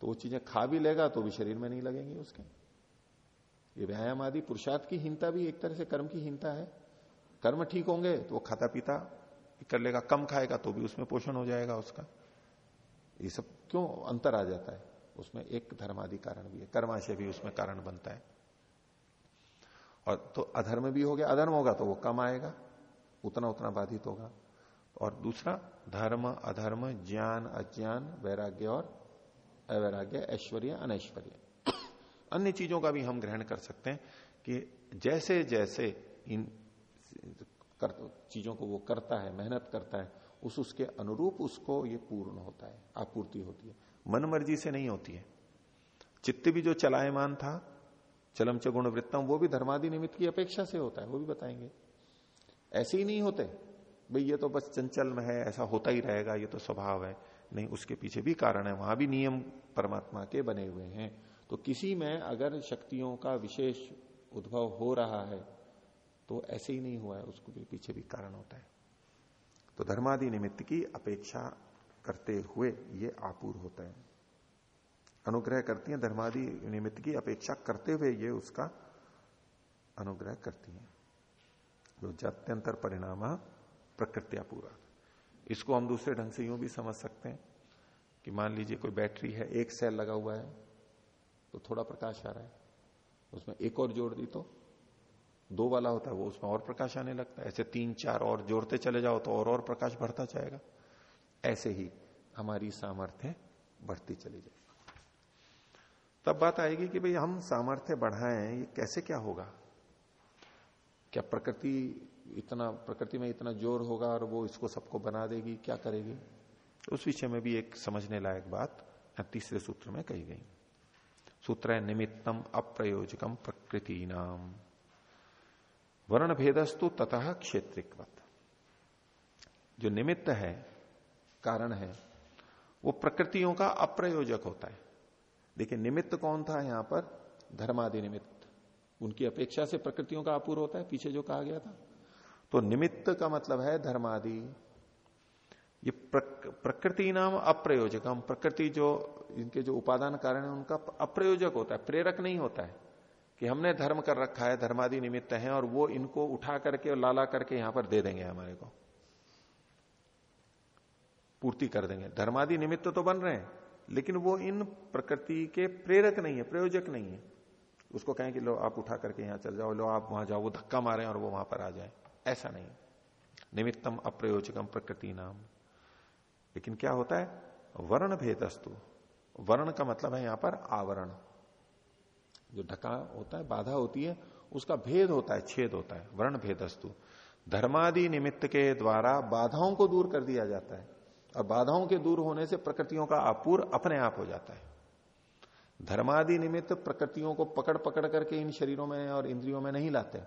Speaker 1: तो वो चीज़ें खा भी लेगा तो भी शरीर में नहीं लगेंगी उसके। ये व्यायाम आदि, पुरुषार्थ की हिंता भी एक तरह से कर्म की हिंता है। कर्म ठीक होंगे तो वो खाता पीता कर लेगा, कम खाएगा तो भी उसमें पोषण हो जाएगा उसका। ये सब क्यों अंतर आ जाता है? उसमें एक धर्मादि कारण भी है, कर्माशय भी उसमें कारण बनता है। और तो अधर्म भी हो गया अधर्म होगा तो वो कम आएगा उतना उतना बाधित होगा। और दूसरा धर्म अधर्म ज्ञान अज्ञान वैराग्य और अवैराग्य ऐश्वर्य अनैश्वर्य। अन्य चीज़ों का भी हम ग्रहण कर सकते हैं कि जैसे जैसे इन कर, चीज़ों को वो करता है मेहनत करता है उस उसके अनुरूप उसको ये पूर्ण होता है आपूर्ति होती है। मन मर्ज़ी से नहीं होती है। चित्त भी जो चलायमान था चलम च गुण वृत्तम, वो भी धर्मादि निमित्त की अपेक्षा से होता है, वो भी बताएँगे। ऐसे ही नहीं होते। भाई, ये तो बस चंचल में है, ऐसा होता ही रहेगा, ये तो स्वभाव है। नहीं, उसके पीछे भी कारण है, वहाँ भी नियम परमात्मा के बने हुए हैं। तो किसी में अगर शक्तियों का विशेष उद्भव हो रहा है तो ऐसे ही नहीं हुआ है, उसको भी पीछे भी कारण होता है। तो धर्मादि निमित्त की अपेक्षा करते हुए ये आपूर होता है। अनुग्रह करती हैं, धर्मादि निमित्त की अपेक्षा करते हुए ये उसका अनुग्रह करती हैं। जो जात्यंतर परिणाम प्रकृत्या पूरा। इसको हम दूसरे ढंग से यूँ भी समझ सकते हैं कि मान लीजिए कोई बैटरी है, एक सेल लगा हुआ है तो थोड़ा प्रकाश आ रहा है। उसमें एक और जोड़ दी तो दो वाला होता है, वो उसमें और प्रकाश आने लगता है। ऐसे तीन, चार और जोड़ते चले जाओ तो और और प्रकाश बढ़ता जाएगा। ऐसे ही हमारी सामर्थ्य बढ़ती चली जाएगी। तब बात आएगी कि भाई हम सामर्थ्य बढ़ाएँ, ये कैसे क्या होगा? क्या प्रकृति इतना, प्रकृति में इतना ज़ोर होगा और वो इसको सबको बना देगी? क्या करेगी? उस विषय में भी एक समझने लायक बात तीसरे सूत्र में कही गई। सूत्र है, निमित्तम अप्रयोजकम प्रकृति नाम वर्ण भेदस्तु ततः क्षेत्रिकवत। जो निमित्त है, कारण है, वो प्रकृतियों का अप्रयोजक होता है। देखिए, निमित्त कौन था यहाँ पर? धर्मादि निमित्त। उनकी अपेक्षा से प्रकृतियों का अपूर्व होता है, पीछे जो कहा गया था। तो निमित्त का मतलब है धर्मादि। ये प्रकृति नाम अप्रयोजक। हम प्रकृति जो, इनके जो उपादान कारण है, उनका अप्रयोजक होता है, प्रेरक नहीं होता है कि हमने धर्म कर रखा है, धर्मादि निमित्त है और वो इनको उठा करके और लाला करके यहाँ पर दे देंगे हमारे को। पूर्ति कर देंगे। धर्मादि निमित्त तो बन रहे हैं। लेकिन वो इन प्रकृति के प्रेरक नहीं है, प्रयोजक नहीं है। उसको कहें कि लो, आप उठा करके यहाँ चल जाओ, लो, आप वहाँ जाओ, वो धक्का मारे और वो वहाँ पर आ जाए। ऐसा नहीं। निमित्तम अप्रयोजकम प्रकृति नाम। लेकिन क्या होता है? वर्ण भेदस्तु वर्ण का मतलब है यहाँ पर आवरण। जो ढका होता है, बाधा होती है, उसका भेद होता है, छेद होता है। वर्ण भेदस्तु धर्मादि निमित्त के द्वारा बाधाओं को दूर कर दिया जाता है। और बाधाओं के दूर होने से प्रकृतियों का आपूर अपने आप हो जाता है। धर्मादि निमित्त प्रकृतियों को पकड़ पकड़ करके इन शरीरों में और इंद्रियों में नहीं लाते।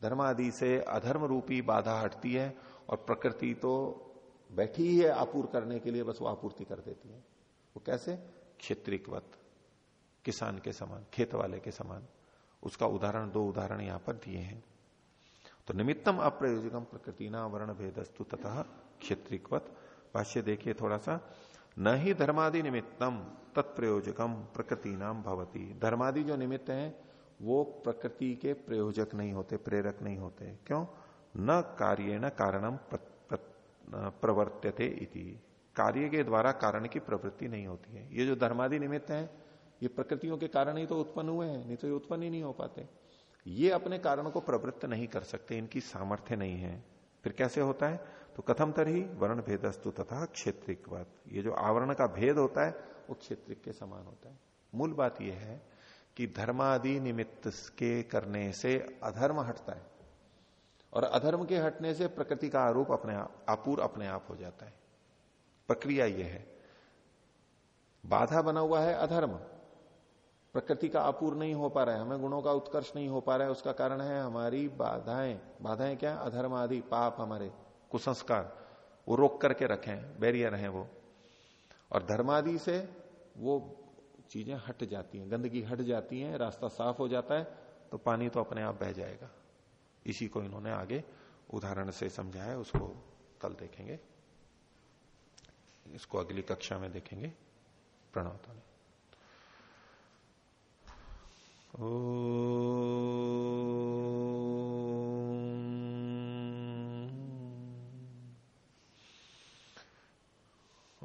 Speaker 1: धर्मादि से अधर्म रूपी बाधा हटती है और प्रकृति तो बैठी ही है आपूर करने के लिए, बस वो आपूर्ति कर देती है। वो कैसे? क्षेत्रिकवत, किसान के समान, खेत वाले के समान। उसका उदाहरण, दो उदाहरण यहाँ पर दिए हैं। तो निमित्तम अप्रयोजकम प्रकृति ना वर्ण भेदस्तु तथा क्षेत्रिकवत। भाष्य देखिए थोड़ा सा न ही धर्मादि निमित्तम तत्प्रयोजकम प्रकृति नाम भवती। धर्मादि जो निमित्त हैं, वो प्रकृति के प्रयोजक नहीं होते, प्रेरक नहीं होते। क्यों? न कार्य न कारणम प्रवर्त्यते इति। कार्य के द्वारा कारण की प्रवृत्ति नहीं होती है। ये जो धर्मादि निमित्त है, ये प्रकृतियों के कारण ही तो उत्पन्न हुए हैं, नहीं तो ये उत्पन्न ही नहीं हो पाते। ये अपने कारणों को प्रवृत्त नहीं कर सकते, इनकी सामर्थ्य नहीं है। फिर कैसे होता है? तो कथम तरही वर्ण भेदस्तु तथा क्षेत्रिक ये जो आवरण का भेद होता है, वो क्षेत्रिक के समान होता है। मूल बात यह है कि धर्मादि निमित्त के करने से अधर्म हटता है और अधर्म के हटने से प्रकृति का आरोप अपने आप, आपूर अपने आप हो जाता है। प्रक्रिया यह है। बाधा बना हुआ है अधर्म। प्रकृति का अपूर नहीं हो पा रहा है, हमें गुणों का उत्कर्ष नहीं हो पा रहा है, उसका कारण है हमारी बाधाएँ। बाधाएँ क्या? अधर्म आदि पाप हमारे। कुसंस्कार, वो रोक करके रखें, बैरियर हैं वो। और धर्मादि से वो चीज़ें हट जाती हैं, गंदगी हट जाती है, रास्ता साफ़ हो जाता है तो पानी तो अपने आप बह जाएगा। इसी को इन्होंने आगे उदाहरण से समझाया, उसको कल देखेंगे। इसको अगली कक्षा में देखेंगे। प्रणवता ओ